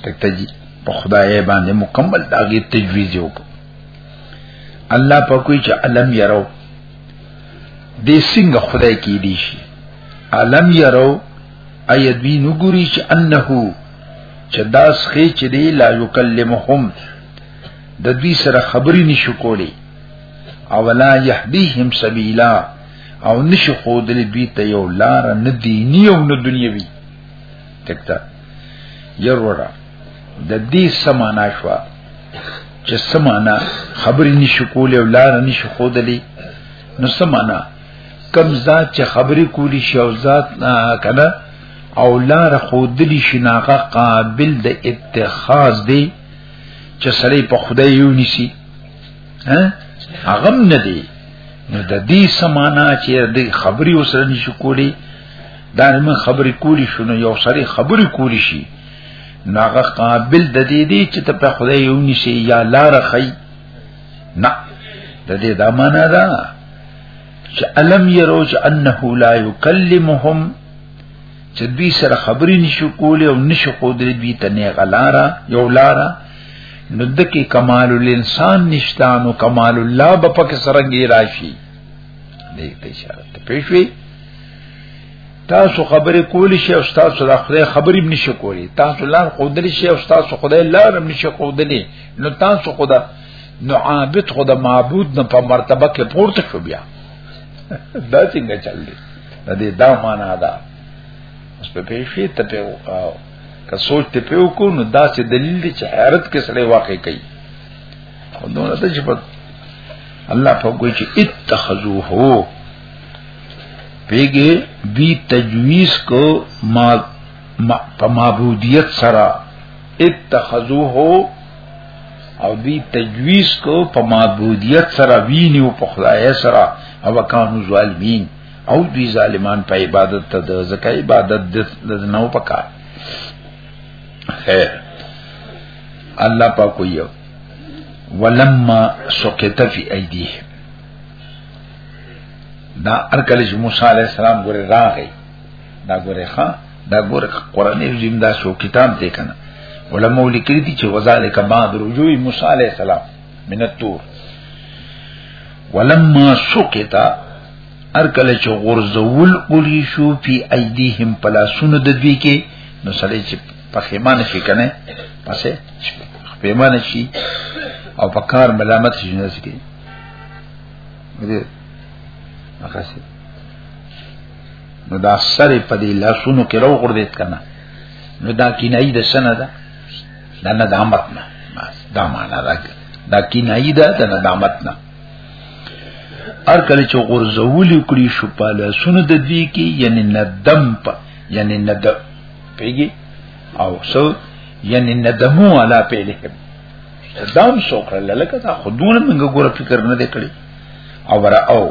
تک تجی په خدای باندې مکمل داغي تجویز یو الله په کوئی چې علم یرو دې څنګه خدای کې دی شي علم یرو اي دوی نګوري چې انه چې داس خې چې دی لا یکلمهم د دوی سره خبرې نشو کولی او لا يهديهم سبيلا او نشو خودلی دوی ته یو لار نه دینی او نه دنیوي تکتا یروړه د دې سمانا شو چې سمانا خبرې نشو کولی او لار نشو خودلی نو سمانا کم ذات چې خبرې کولی شي او ذات کنه او لار خودلی شناغه قابل د اتخاذ دی چې سړی په خدای یو نسی ها هغه نه دی نو د دې سمانا چې د خبري وسره نشي کولی دا نه خبري کولی شنو یو سړی خبري کولی شي ناغه قابل د دې دی چې ته په خدای یو نسی یا لار خی نه د دې دا معنا ده چې علم يرو چې انه لا يكلمهم چې دوی سره خبرې نشو کولې او نشو خودرې دوی ته نه غلارا یو لارا نو دکې کمال الانسان نشتا نو کمال الله به پکې سرنګي راشي دې ته اشاره ته پېښوي تاسو خبرې کولې شي او تاسو د خدای خبرې هم نشو کولې تاسو لار خودلې شي او تاسو خدای لار هم نشو خودلې نو تاسو خدا نو عابد خدا معبود نه په مرتبه کې پورته شو بیا دا څنګه چل دی د دې دا معنا ده اوس په پیښې ته په وکاو که سوچ ته په وکړو نو دا چې دلیل دی چې حیرت کې سړی واقع کوي خو نو ته چې په الله په کوی چې اتخذوه پیګه بی تجویز کو ما په معبودیت سره اتخذوه او دی تجویز کو په معبودیت سره ویني او په خدای سره او کانو ظالمین او دی ظالمان په عبادت ته د زکه عبادت د نو پکا خیر الله پاک یو ولما سقط فی ایدیه دا ارکل موسی علیہ السلام ګره راغی دا ګوره ښا دا ګوره قران عظیم دا شو کتاب دی کنه علماء لیکلي دي چې وذالک بعد رجوع موسی علی السلام من التور ولما سقط ارکل چې غرزول اولی شو فی ایدیهم پلاسونو د دوی کې نو سړی چې په خیمانه کې کنه پسې خیمانه شي او په کار ملامت شي نه سکی مګر هغه نو دا سر په دې لاسونو کې راو غردیت کنه نو دا کینای د سنه ده دا نه د امت نه دا معنا ده دا کینای ده دا نه د امت نه ار کله چې غرزول کړی شو په لاسونو د دې کې یعنی ندم په یعنی ندم پیږي او سو یعنی ندمو علا پیلهم دام سوکړه لکه دا خودونه موږ ګوره فکر نه دی کړی او را او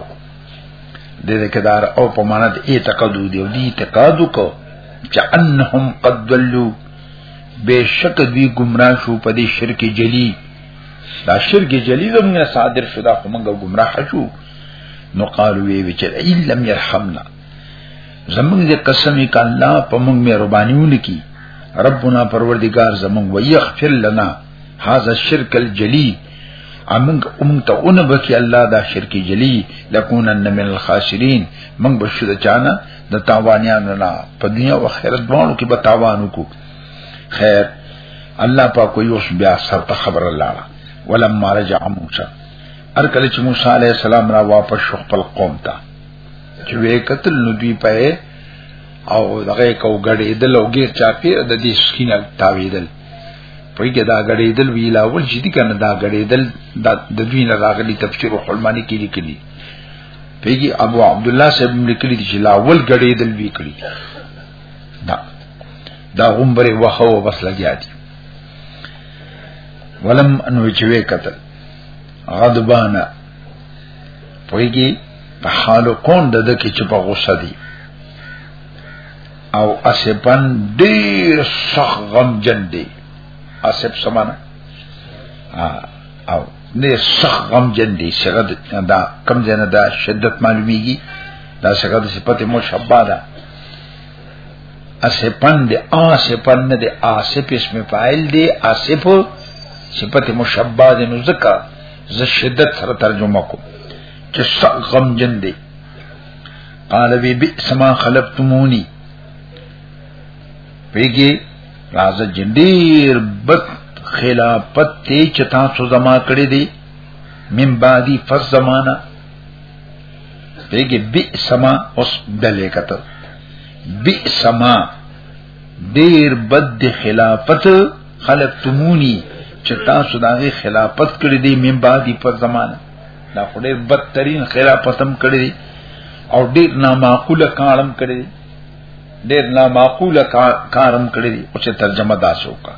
دې کې دار او په معنا د اعتقاد دی او دې اعتقاد کو چې انهم قد ضلوا بشک دوی گمراه شو په دې شرک جلی دا شرک جلی زموږ صادر شو دا موږ گمراه شو نو قالو وی چې ان لم يرحمنا زموږ دې قسم یک الله په موږ مهربانيونه کی ربنا پروردگار زموږ ويغفر لنا هاذا الشرک الجلی امنګ اوم ته اون بکی الله دا شرک جلی لکونن من الخاسرین من بشو د چانه د تاوانیانو نه په دنیا او آخرت باندې کې به تاوان وکړو خیر الله پاک یو بیا سر ته خبر الله ولما رجع موسی ار کله چې موسی علی السلام را واپس شو خپل قوم ته چې وې قتل نو دی په او دغه کو غړې د لوګي چاپی د دې سکینه تاویدل پرګه دا غړېدل ویلا ول چې دي کنه دا غړېدل د دوی نه راغلي تفسیر الحلمانی کې لیکلي پیږي ابو عبد الله صاحب لیکلي چې لا ول غړېدل وی کړی دا دا غومبره وخو بس لګیا دي ولم انو چې وې قتل غضبانا پویږي په حال کون د دکې چې په غوسه دي او اسبن ډیر سخ غم جن دی اسب سمانا او نه سخ غم جن دی څنګه دا کم جنه دا شدت معلومیږي دا څنګه د صفت مشبہ ده اسپن دی آسپن نه دی آسپ اسم فاعل دی آسپ صفت مشبہ دی نو ذکر ز شدت سره ترجمه کو چې سخ غم جن دی قال بی بئس ما خلقتمونی پیګي راځه جندیر بد خلافت ته چتا څو زما کړی دی من بعدی فز زمانہ پیګي بئس ما اوس دلې کته بئس ما ډیر بد خلافت خلقتمونی چې تاسو داغه خلافت کړی دی من بعدی فز زمانہ دا خو ډېر بدترین خلافت هم کړی دی او ډېر نامعقوله کارم کړی دی ډېر نامعقوله کارم کړی دی او چې ترجمه داسو کا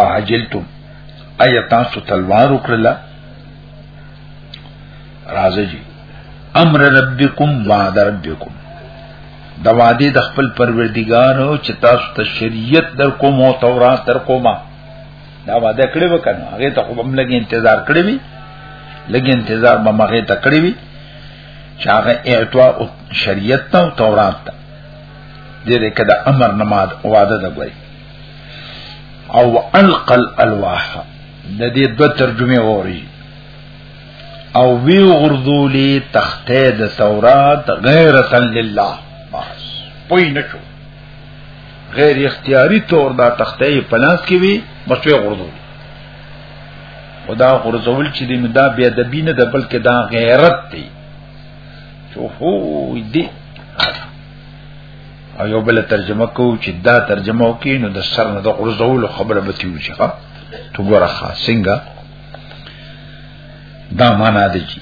اجلتم ایتان سو تلوار وکړه راځي جی امر ربکم وعد ربکم د وعده د خپل پروردگار او چې تاسو ته شریعت در کوم او تورات در کومه دا وعده کړی وکنه هغه ته خو هم لګي انتظار کړی وي لګي انتظار به مغه ته کړی وي چې هغه اعتوا او شریعت ته او تورات ته دې دې کده امر نماز وعده ده ګوي او القل الواح د دې دوه ترجمه ووري او وی غردولی تخته د تورات غیرتا لله بس پوی نشو غیر اختیاري تور دا تختې په لاس کې وي مچوي غردو او دا غرزول چې د مدا بیا د بینه د بلکې دا غیرت دی چې هو دې او یو بل ترجمه کو چې دا ترجمه وکي نو د سر نه د غرزول خبره به تیو شي ها تو ګوره څنګه دا معنا دی چې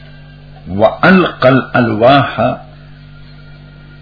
والقل الواح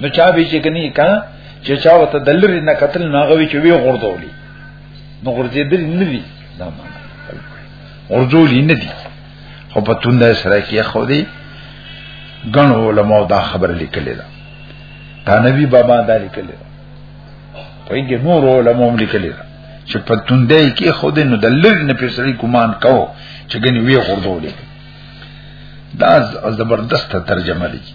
نو چا به چې کني کا چې چا وته دلر نه قتل ناغوي چې وی غردولي نو غرزه دل نه دي دا معنا غرزولي نه دي خو په توند سره کې خو دي ګڼ علماء دا خبر لیکلې ده دا نبی بابا دا لیکلې ده په یوه نور علماء هم لیکلې ده چې په توند کې خو دي نو دلر نه په سړي ګمان کاو چې ګني وی غردولي دا زبردست ترجمه لیکي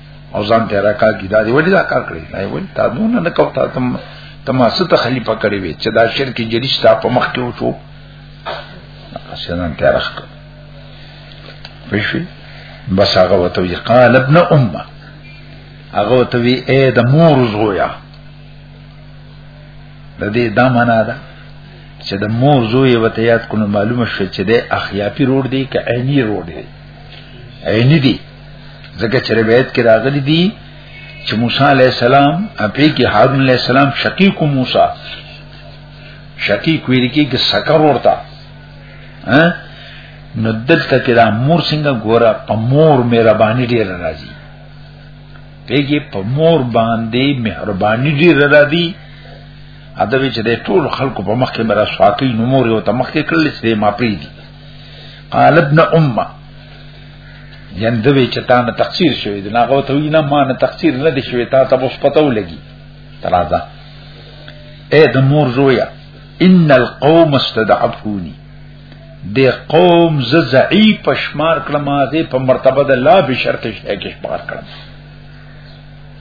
او ځان ته راکا کی دا دی ولی دا کار کړی نه ولی تا دونه نه کو تا تم تماسه ته خلیفہ کړی وی چې دا شرک جریش تا په مخ کې وشو اسنان ته راخ پېښې بس هغه وته وی قال ابن امه هغه وته وی اے د مور زویا د دې دا معنا ده چې د مور زوی وته یاد کونه معلومه شوه چې د اخیاپی روډ دی که عینی روډ دی عینی دی ځکه چې روایت کې راغلي دي چې موسی عليه السلام اپی کې هارون عليه السلام شقیق موسی شقیق ویل کې کې سکر ورته ها نو دلته کې دا مور څنګه ګوره په مور مهرباني ډیر راځي پیږي په مور باندې مهرباني ډیر راځي ادب چې د ټول خلکو په مخ کې مرا سواکی نو مور یو ته مخ کې کړل چې ما پیږي قال ابن امه یان دوی چې تا نه تقصیر شوی دی ناغه ته وینا ما نه تقصیر نه دی شوی تا ته اوس پته ولګي ترازا اے د مور زویا ان القوم استدعفوني د قوم ز ضعیف شمار کلم ازه په مرتبه د لا به شرط شته کې شمار کړم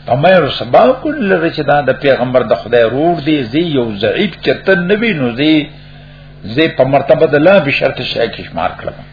په مېرو سبا کول لري چې دا د پیغمبر د خدای روړ دی زی یو ضعیف چرته نبی نو زی زی په مرتبه د لا به شرط شته کې شمار کړم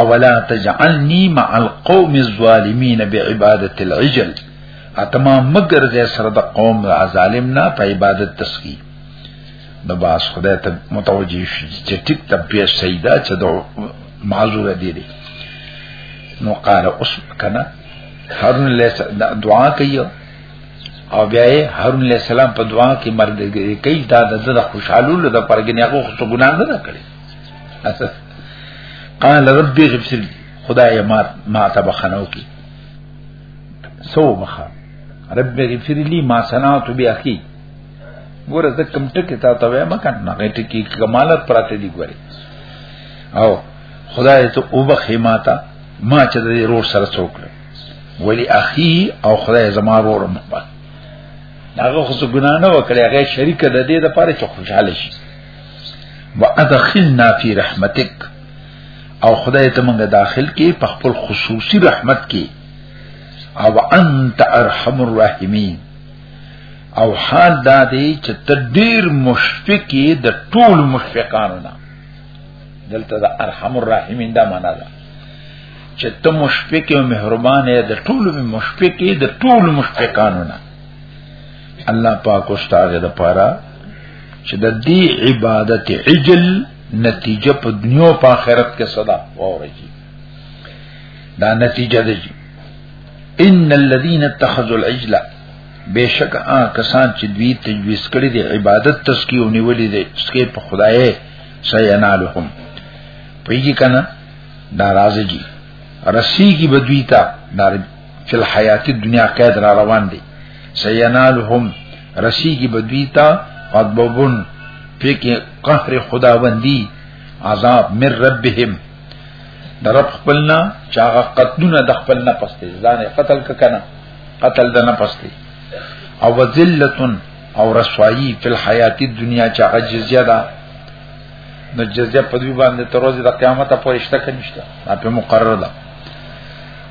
اولا تجعلنی مع القوم الظالمین بعبادت العجل اتما مگر زې سره د قوم ظالم نه په عبادت تسکی نو باس خدای ته متوجی شي چې ټیک ته به سیدا چې د معذور دی دی نو قال اوس کنه هارون علیہ السلام دعا کوي او بیا یې هارون علیہ السلام په دعا کې مرګ کوي دا د خوشحالولو د پرګنیاغو خو ګناه نه کړی قال ربي غفر خدای ما ما ته بخنو کی سو بخا رب غفر لي ما صنعت بي اخي ګوره زه کم ټکی تا ته وایم کنه هغه ټکی کمالات پراته دي ګوره او خدای ته او بخې ما ته ما چې د رور سره څوک ولی اخی او خدای زما رور مخبر هغه خو ګنا نه وکړي هغه شریک د دې لپاره چې خوشاله شي وادخلنا فی رحمتک او خدای ته موږ داخل کې په خپل خصوصي رحمت کې او انت ارحم الراحمین او حال دا دی چې ته ډیر مشفقې د ټول مشفقانو نه دلته د ارحم الراحمین دا معنا ده چې ته مشفق او مهربان یې د ټول مشفقې د ټول مشفقانو نه الله پاک استاد د پاره چې د دې عبادت عجل نتیجه په دنیا او په آخرت کې صدا ووري دا نتیجه ده ان الذين اتخذوا العجل بشک آ کسان چې دوی تجویز کړی دی عبادت تسکیو نیولې دی سکه په خدای سینالهم پیږي کنه ناراضه جی رسی کی بدویتا نارب فی الحیات دنیا قید را روان دی سینالهم رسیږي بدویتا قدبون پکې قهر خداوندی عذاب من ربهم در رب خپلنا چاغه قتلونه د خپل نه پسته ځان قتل کنا قتل د نه پسته او ذلتن او رسوایی فی الحیات الدنیا چاغه جزیه ده نو جزیه په دوی باندې تر ورځې د قیامت پورې شته کنيشته په مقرره ده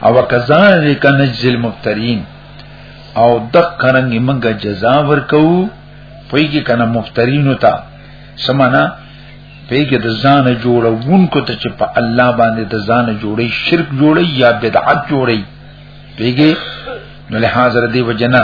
او کذالک نجزی المفترین او دک کرنګ منګه جزا ورکو پېږي کنه مفترینو ته سمانا پېږي د ځان جوړونکو ته چې په الله باندې د ځان جوړي شرک جوړي یا بدعت جوړي پېږي نو له حاضر دی وجنا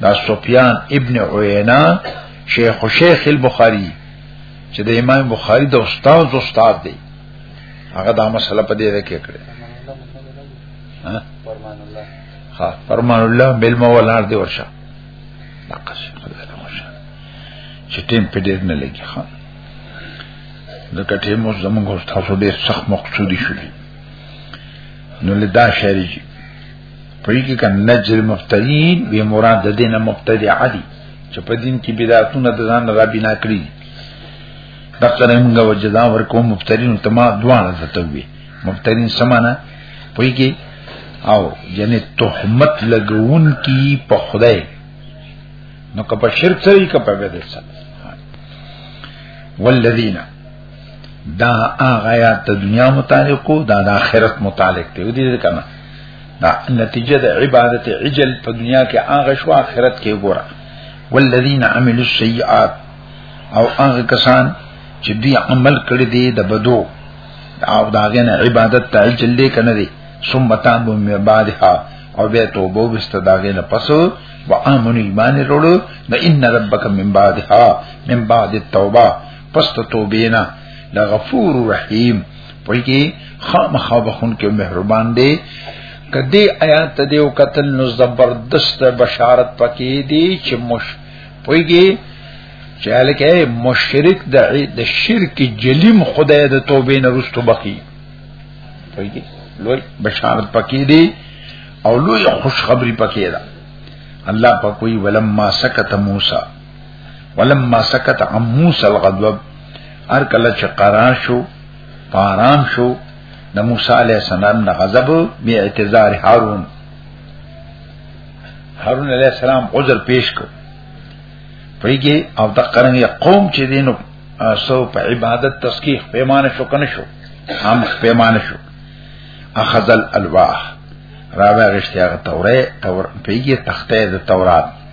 دا سفیان ابن عینا شیخ شیخ البخاری چې د امام بخاری د استاد استاد دی هغه دا مسله په دې ده کې کړې فرمان الله ها فرمان الله بل مولار دی ورشه نقص خدای له ورشه چې ټیم په دې نه لګي ها د کټې مو زموږ تاسو ډېر سخت مقصودی شولې نو له دا شریجی پویږي کنه نجر مفتدین به مراد د دینه مبتدع دي چې په دین کې بدعتونه د ځان را بنا کړی دغه موږ وجدا ورکو مفترین ته ما دوانه ته وي مفترین سمانه پویږي او یعنی تهمت لګون کی په خدای نو که په شرک سره یې کپه به درسه والذین دا آغایات د دنیا متعلق دا د آخرت متعلق دی ودی کنه دا نتیجه د عبادت عجل په دنیا کې هغه شو آخرت کې وګوره والذین عملوا السیئات او هغه کسان چې دوی عمل کړی دی د بدو او دا غنه عبادت ته عجل دی کنه دی ثم تابوا من بعدها او بیا توبه وست دا غنه پس و امن ایمان وروړو د ان ربک من بعدها من بعد التوبه پس توبه نه لغفور رحیم پویږي خامخا بخون کې مهربان دی کدی آیات دی او قتل نو زبردست بشارت پکې دی چې مش پویږي چې الکه مشرک د د شرک جلیم خدای د توبې نه رستو بخي پویږي لوی بشارت پکې دی او لوی خوشخبری پکې ده الله په کوئی ولما سکت موسی ولما سکت عن موسی الغضب ار کله چې قرار شو پارام شو د موسی علی السلام نه غضب بی اعتذار هارون هارون علی السلام عذر پیش کړ پریږي او د قرن قوم چې دینو سو په عبادت تسکیح پیمانه شو کنه شو هم پیمانه شو اخذ الالواح راوی غشتیا توره تور پیږي تخته د تورات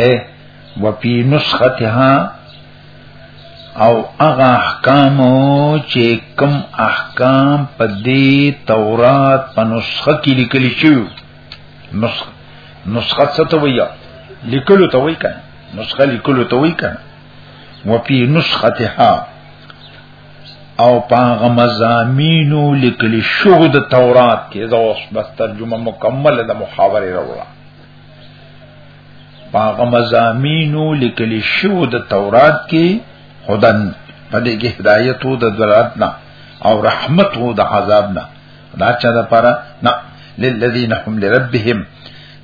اے وپی نسختها او هغه احکام چې کم احکام په دې تورات په نسخه کې لیکل شوی نسخه نسخه څه ته وایي لیکل ته وایي کنه نسخه لیکل ته وایي کنه وپی نسختها او پاغه مزامینو لیکلی شو د تورات کې دا اوس بس ترجمه مکمل د محاوره وروړه پاغه مزامینو لیکلی شو د تورات کې خدان پدې کې هدایت او د درات نه او رحمت او د عذاب نه دا چا د پاره نه للذین هم لربهم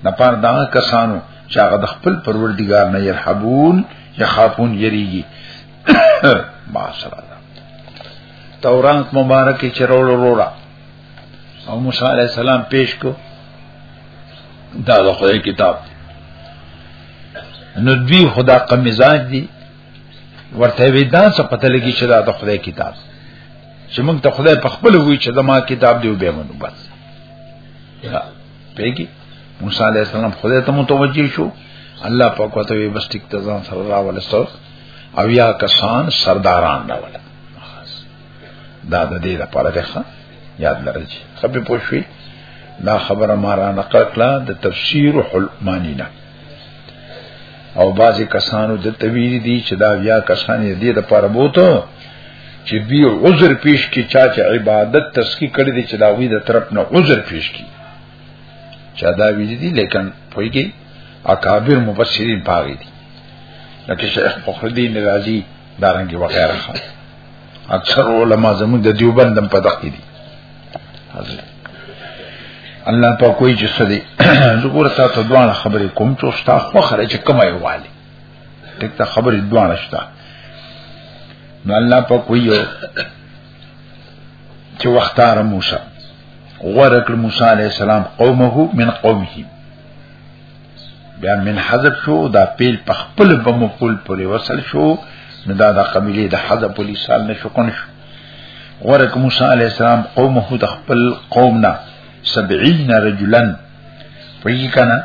نه پار دا کسانو چې هغه د خپل پروردګار نه يرحبون يخافون یریږي ماشاءالله تورات مبارک چرول وروړه او موسی علی السلام پیش کو دا د خدای کتاب نو دوی خدا قمیزان دي ورته وی دا څه پته لګی چې دا د خدای کتاب چې موږ ته خدای په خپل وی چې دا ما کتاب دی وبې منو بس پیګي موسی علی السلام خدای ته متوجي شو الله پاک وته وي بس ټیک ته ځان سره راول سو او یا کسان سرداران راول دا د دې لپاره ده یاد لرئ خبي پوښوي دا خبره ما را نقل کړه د تفسیر حلمانینا او بعضی کسانو د تویل دي چې دا بیا کسان یې دې د پاره بوته چې دوی عذر پیش کی چا چې عبادت تسکی کړی دي چې دا وی د طرف نه عذر پیش کی چا دا ویل دي لیکن پویږي اکابر مفسرین پاغي دي لکه شیخ فخر الدین رازی دارنګي وغیرہ اکثر علما زموږ د دیوبندم په دقیق دي الله په کوئی چې سدي زګور تا ته دوه خبرې کوم چې ستا خو خره چې کومه یواله ټیک ته خبرې دوه نشتا نو الله په کوئی چې وختار موسی غورکل موسی علی السلام قومه من قومه بیا من حذف شو دا پیل په خپل په مقول پورې وصل شو نو دا د قبيله د حذف په لسان نشو کون شو ورک موسی علی السلام قومه د خپل قومنا 70 رجلن پوی کنا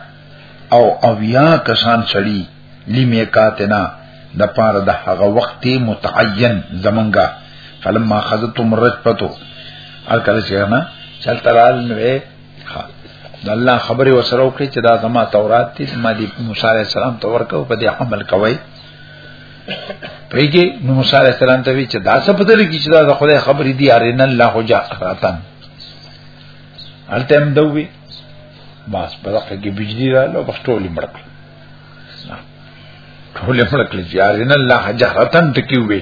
او اویا کسان سړي لیمه کاتنا د پاره د هغه وخت متعین زمنګا فلما خذتم رجپتو الکل چې نه چل ترال نو د الله خبره وسره وکړي چې دا زما تورات دي ما دي موسی عليه السلام ته ورکو په دې عمل کوي پیږي نو موسی عليه السلام ته وی چې دا څه پته لګي چې دا د خدای خبرې دي ارین الله جا راتن الته هم دوی بس په دغه کې بجلی رااله بس ټولې مړ کړ ټولې مړ کړ چې ارین الله جا راتن ټکی وي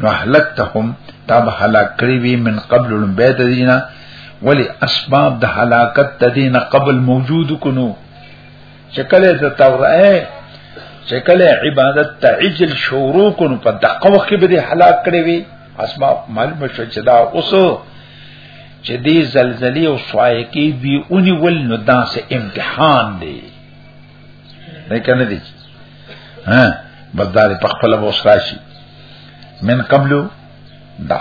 نو هلکتهم تا به هلاک کړی وی من قبل البيت دینا ولی اسباب د هلاکت د دین قبل موجود کنو چکله ته تورای چکله عبادت ته عجل شروع کنو په دقه وخت به هلاک کړی وی اسباب معلومه شو چې دا اوس چې دې زلزلې او سوایکی دی اونې ول نو دا سه امتحان دی نه کنه دي ها بدار په خپل وسراشي من قبل دا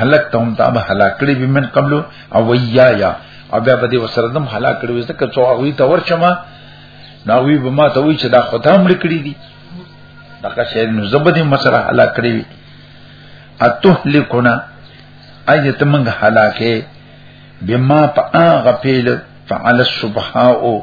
هلاک ته هم دا به هلاک کړي به من قبل او ویا یا او بیا به دې وسره دم هلاک کړي وسته که څو هغه ته ورچما ناوی به ما ته وی چې دا خدام لکړي دي دا که شی نو زبدي مسره هلاک کړي وي اتهلکنا ايت منګ هلاکه بما په هغه پیل فعل الصبحاء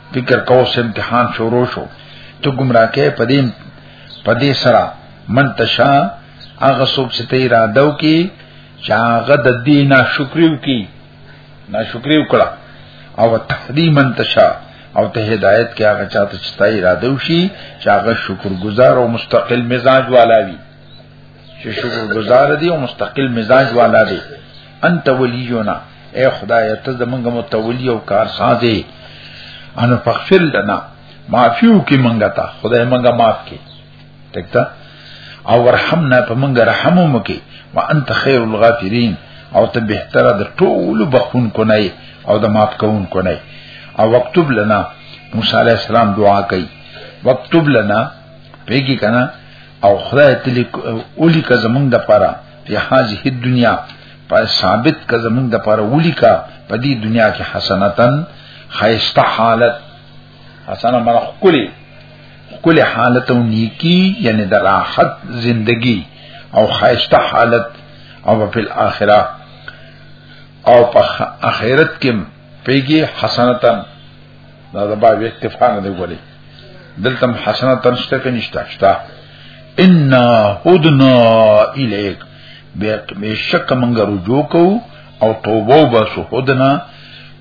فکر کوو چې امتحان شروع شو ته گمراه کې پدیم پدې سره من تشا هغه څوک چې ته اراده وکي چې هغه د دینه شکر وکي نه شکر وکړه او تحریم من تشا او ته هدایت کې هغه چاته چې ته اراده وشي چې هغه شکر گزار او مستقل مزاج والا وي چې شکر گزار دي او مستقل مزاج والا دي انت ولیونا اے خدای ته زمونږ متولی او کار سازي ان فغفر لنا معفو کی منګه تا خدای منګه معاف کی تکتا او ورحمنا په منګه رحم وکي وانت خیر الغافرین او ته بهتره د ټول بخون کو نه او د معاف کون کو نه او وکتب لنا موسی علی السلام دعا کوي وکتب لنا پیګی کنا او خدای تلی اولی کا زمونږ د پاره په هاذه دنیا په ثابت کا زمونږ د پاره اولی کا په دې دنیا کې حسنتن خیسته حالت حسنه مر خکلی خکلی حالت او نیکی یعنی د راحت زندگی او خیسته حالت او په الاخره او په اخرت کې پیږي حسنتن دا د باب اکتفا نه دی ګوري دلته حسنه تنشته کې نشته شته ان هدنا الیک به شک منګ رجوع کو او توبه وباسو هدنا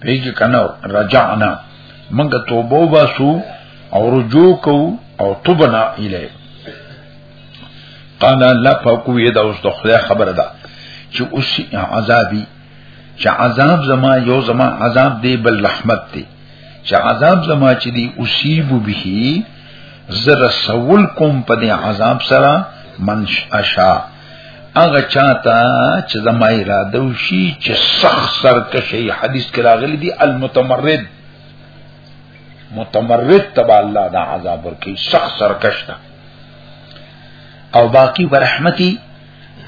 پیګ کنه رجعنا منګ توبه وباسو او رجوع کو او توبنا الیک قال لا فقوی دا اوس د خدای خبره ده چې اوس عذابي چې عذاب زما یو زما عذاب دی بل رحمت دی چې عذاب زما چې دی اصیب به زر سول کوم په دې عذاب سره من اشا هغه چاته چې زما اراده وشي چې سخت سر کشي حدیث کې راغلي دی المتمرد متمرد تبع الله دا عذاب ورکی سخت سرکش دا او باقی برحمتی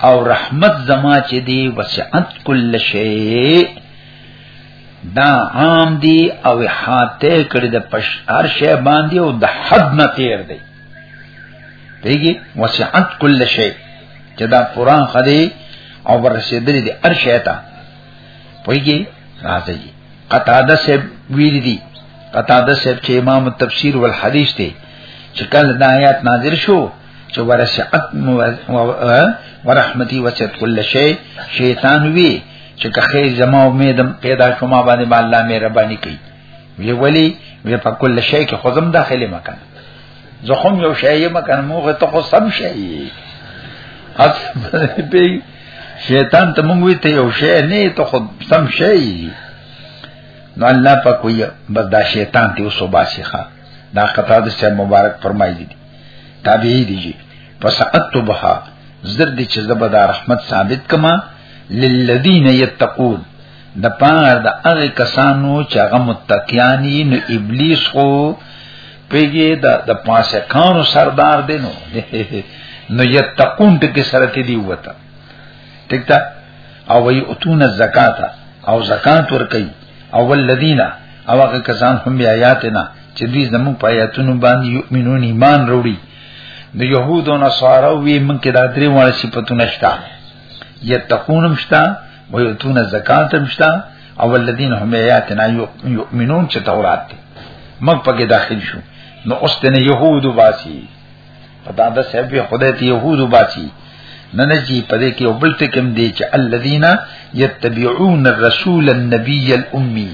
او رحمت زما چې دی وسعت کل شی دا عام دی او حاته کړی د پش هر شی باندې او د حد نه تیر دی پیږي وسعت کل شی چې دا قران خدي او ورسېدلې دی هر شی ته پیږي راځي قطاده سے ویل دي قطاده سے چې امام التفسیر والحدیث دی چې کله د آیات نازل شو چې ورسعت ورحمتي وسعت كل شيء شیطان وی چې که خیر زما امیدم پیدا شوما باندې با الله مهرباني کوي وی ولی وی په کل شی کې خودم داخلي مکان زخم یو شی مکان موغه ته خو سم شی اص په شیطان ته مونږ وی ته یو شی نه ته خو سم شی نو الله پاک وی بس دا شیطان ته وسو باسي ښا دا قطعه د مبارک فرمایلی تابعی دی پس اتبها زر دی چې زبر د رحمت ثابت کما للذین یتقون د پاره د هغه کسانو چې هغه متقیانی نو ابلیس خو پیګه د د پاسه کانو سردار دی نو نو یتقون ټکی سره تی دی وته ټیک تا او وی اتون الزکات او زکات ور کوي او ولذینا او هغه کسان هم آیاتنا چې دوی زموږ په آیاتونو باندې یؤمنون ایمان وروړي د يهودو او نصارو وی من کې دا درې وړ صفاتونه شته یتقونم شته و یتون زکاتم شته او الذين هم آیاتنا یؤمنون چې تورات دي موږ پکې داخل شو نو اوس د يهودو باسي پتا ده صاحب یې خدای ته يهودو باسي نه نه جی پدې کې وبل ته کوم دی چې الذين يتبعون الرسول النبي الامي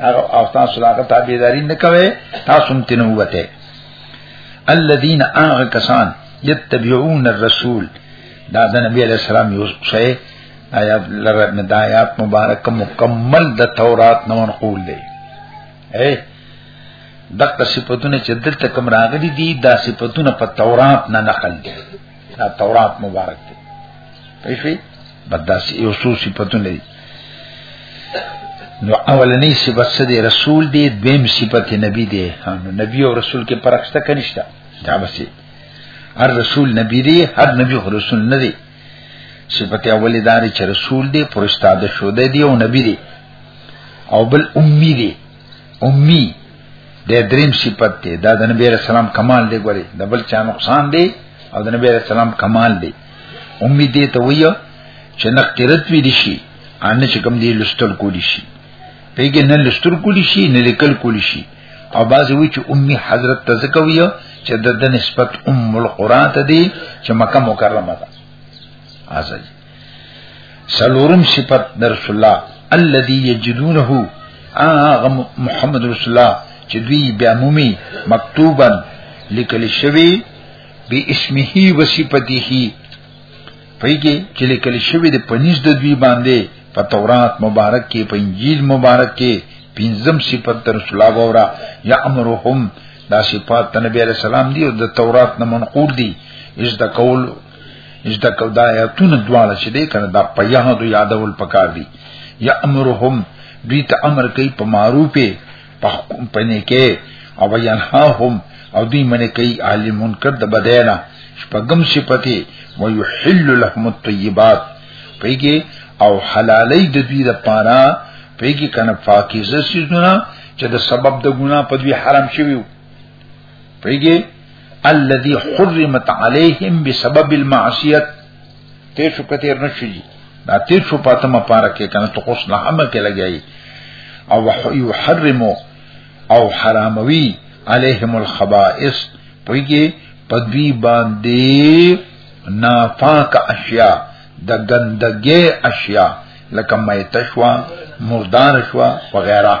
هغه او تاسو لاغه تابعداري نه کوي تاسو هم تنه وته الذين هغه کسان يتبعون الرسول دا د نبی علی السلام یو شی آیات لره د آیات مبارک مکمل د تورات نو منقول دی اے دغه صفاتونه چې دلته کوم راغلي دي دا صفاتونه په تورات نه نقل دي دا تورات مبارک دی پېښې بداس یو څو صفاتونه دي نو اولنې صفات سره رسول دی دویم صفات نبی دی نو نبی او رسول کې فرق شته کنيشته دا بسې هر رسول نبی دی هر نبی رسول نه دی صفات اولی دار چې رسول دی پرشتاده شوه دی او نبی دی او بل امي دي امي د دریم صفت دی دا د نبی رسول الله کمال دی ګوري د بل چا نقصان دی او د نبی رسول الله کمال دی امي دې ته ویو چې نقترت وی دي شي ان چې کوم دی لستل کولی شي پیګه نه لستر کولی شي نه لیکل کولی شي او بعضی وی چې امي حضرت تزکویه چې د نسبت ام القران ته دی چې مکه مکرمه ده ازل سلورم صفت در رسول الله الذي يجدونه اغه محمد رسول الله چې دوی بیا مومي مکتوبا لیکل شوی به اسمه و صفته پېږي چې لیکل شوی د پنځ د دوی باندې په تورات مبارک کې په انجیل مبارک کې پنځم صفت تر رسول الله وره یا امرهم دا صفات نبی علیہ السلام دی او د تورات نه منقول دي از د قول اجدا کو دا آیاتونه دواړه چې دې کنه دا په یهودو یادول پکار دي یا امرهم دوی ته امر کوي په معروف په حکم پنه کې او ینهاهم او دوی منه کوي اهل منکر د بدینا شپږم صفته ويحل لهم الطيبات پیږي او حلالي د دوی د پاره پیږي کنه فاکیزه سيزونه چې د سبب د ګنا په دوی حرام شوی پیږي الذي حرمت عليهم بسبب المعصيت ته شو کتیر نشي دا ته شو پاته ما پاره کې کنه ته خوش نه هم کې لګي او يحرم او حراموي عليهم الخبائث پويږي پدوی باندې نافاک اشیاء د ګندګي اشیاء لکه مې تشوا مردار شوا وغيرها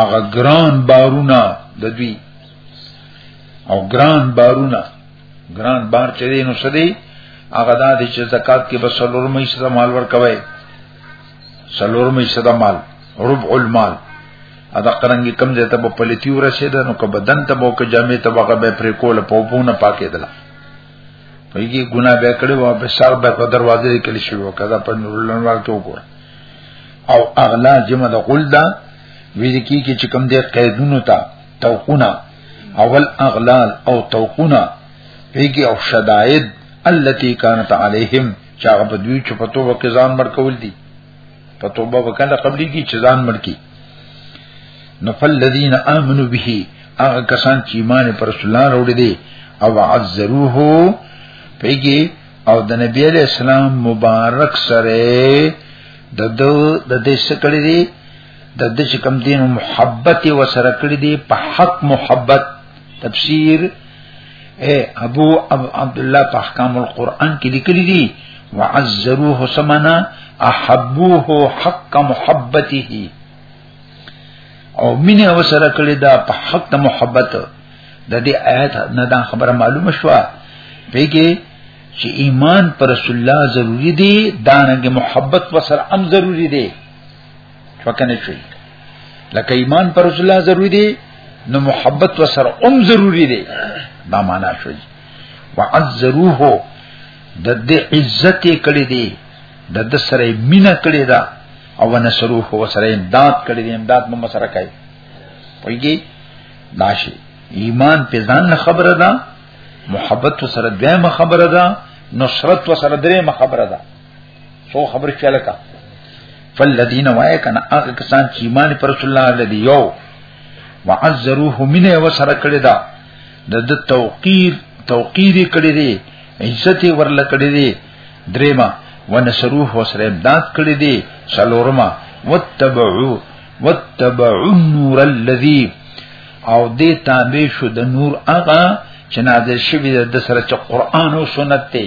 هغه ګران بارونه د دوی او ګران بارونه ګران بار چې دی نو سدي هغه د چې زکات کې بس سلور مې صدا مال ورکوي سلور مې صدا مال ربع المال ادا قرنګي کم ځای ته په پليتي ورسېد نو که بدن ته بو که جامې ته بغه به پرې کوله په پونه پاکې دلا پېږي ګنا به کړي او په سر به په دروازه کې کلی شي وکړه په نورلن وخت وګور او اغلا جمع د قل دا ویل کی کی چې کوم دې قیدونو ته توقنا اول اغلال او توقنا پېږي او شدائد التي كانت عليهم چا په دوی چې په توګه ځان مرکول دي په توبه وکړه قبلي کی چې ځان مړ کی نو فالذین آمنو به هغه کسان چې ایمان پر رسول الله وروړي دي او عزروه پیږي او د نبی علیہ السلام مبارک سره د دو د دې سکړې دي د دې چې کم دین محبت و سره کړې دي په حق محبت تفسیر اے ابو اب عبد الله په احکام القرآن کې لیکلي دي وعزروه سمنا احبوه حق محبته او مینه وسره کړی دا په حق د محبت د دې آیت نه دا خبره معلومه شو پیګه چې ایمان پر رسول الله ضروری دی دانګه محبت وسره هم ضروری دی فکنه شي لکه ایمان پر رسول الله ضروری دی نو محبت و سره هم ضروری دی دا معنا شوی وعذروه د دې عزت کړي دي د د سره مینا کړي دا او نصروه و سره امداد کړي دي امداد مو سره کوي پویږي داشي ایمان په ځان خبره ده محبت سره دغه خبره ده نصرت سره درې خبره ده سو خبر کله کا فالذین وای کنا هغه کسان چې ایمان پر رسول الله لري یو وعذروه منه وسره کړی دا د د توقیر توقیر کړی دی عزت ورل کړی دی دریما ونسروه وسره امداد کړی دی سلورما وتبعو وتبعو النور الذی او دې تابع شو د نور هغه چې نازل شوی د سره چې قران او سنت دی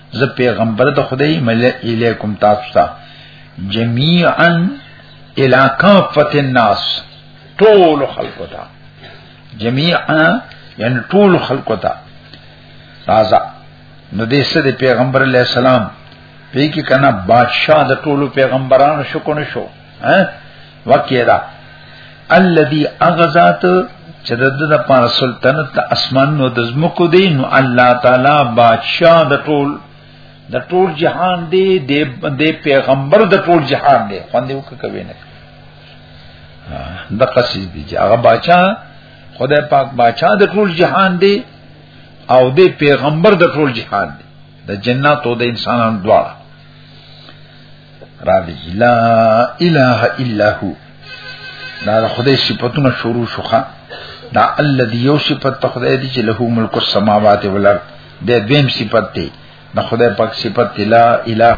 زه پیغمبر د خدای مل الیکم تاسو ته جميعا الى كافه الناس ټول خلق ته جميعا یعنی ټول خلق ته راځه نو دې سره د پیغمبر علی السلام په کې کنه بادشاہ د ټولو پیغمبرانو شو کو نه شو ها وکیدا الذي اغزات چې د د لپاره سلطنت د اسمان نو د زمکو دی نو الله تعالی بادشاہ د ټول د ټول جهان دی د پیغمبر د ټول جهان دی خوندې وک کوي نه د قصید دی چې هغه بادشاہ خدای پاک بادشاہ د ټول جهان دی او د پیغمبر د ټول جهان دی د جنات او د انسانانو دواړه را دي لا اله الا هو دا خدای صفاتونه شروع شوخه دا الذي یو صفات ته خدای دی چې له ملک السماوات والارض د دویم صفات دی د خدای پاک صفات لا اله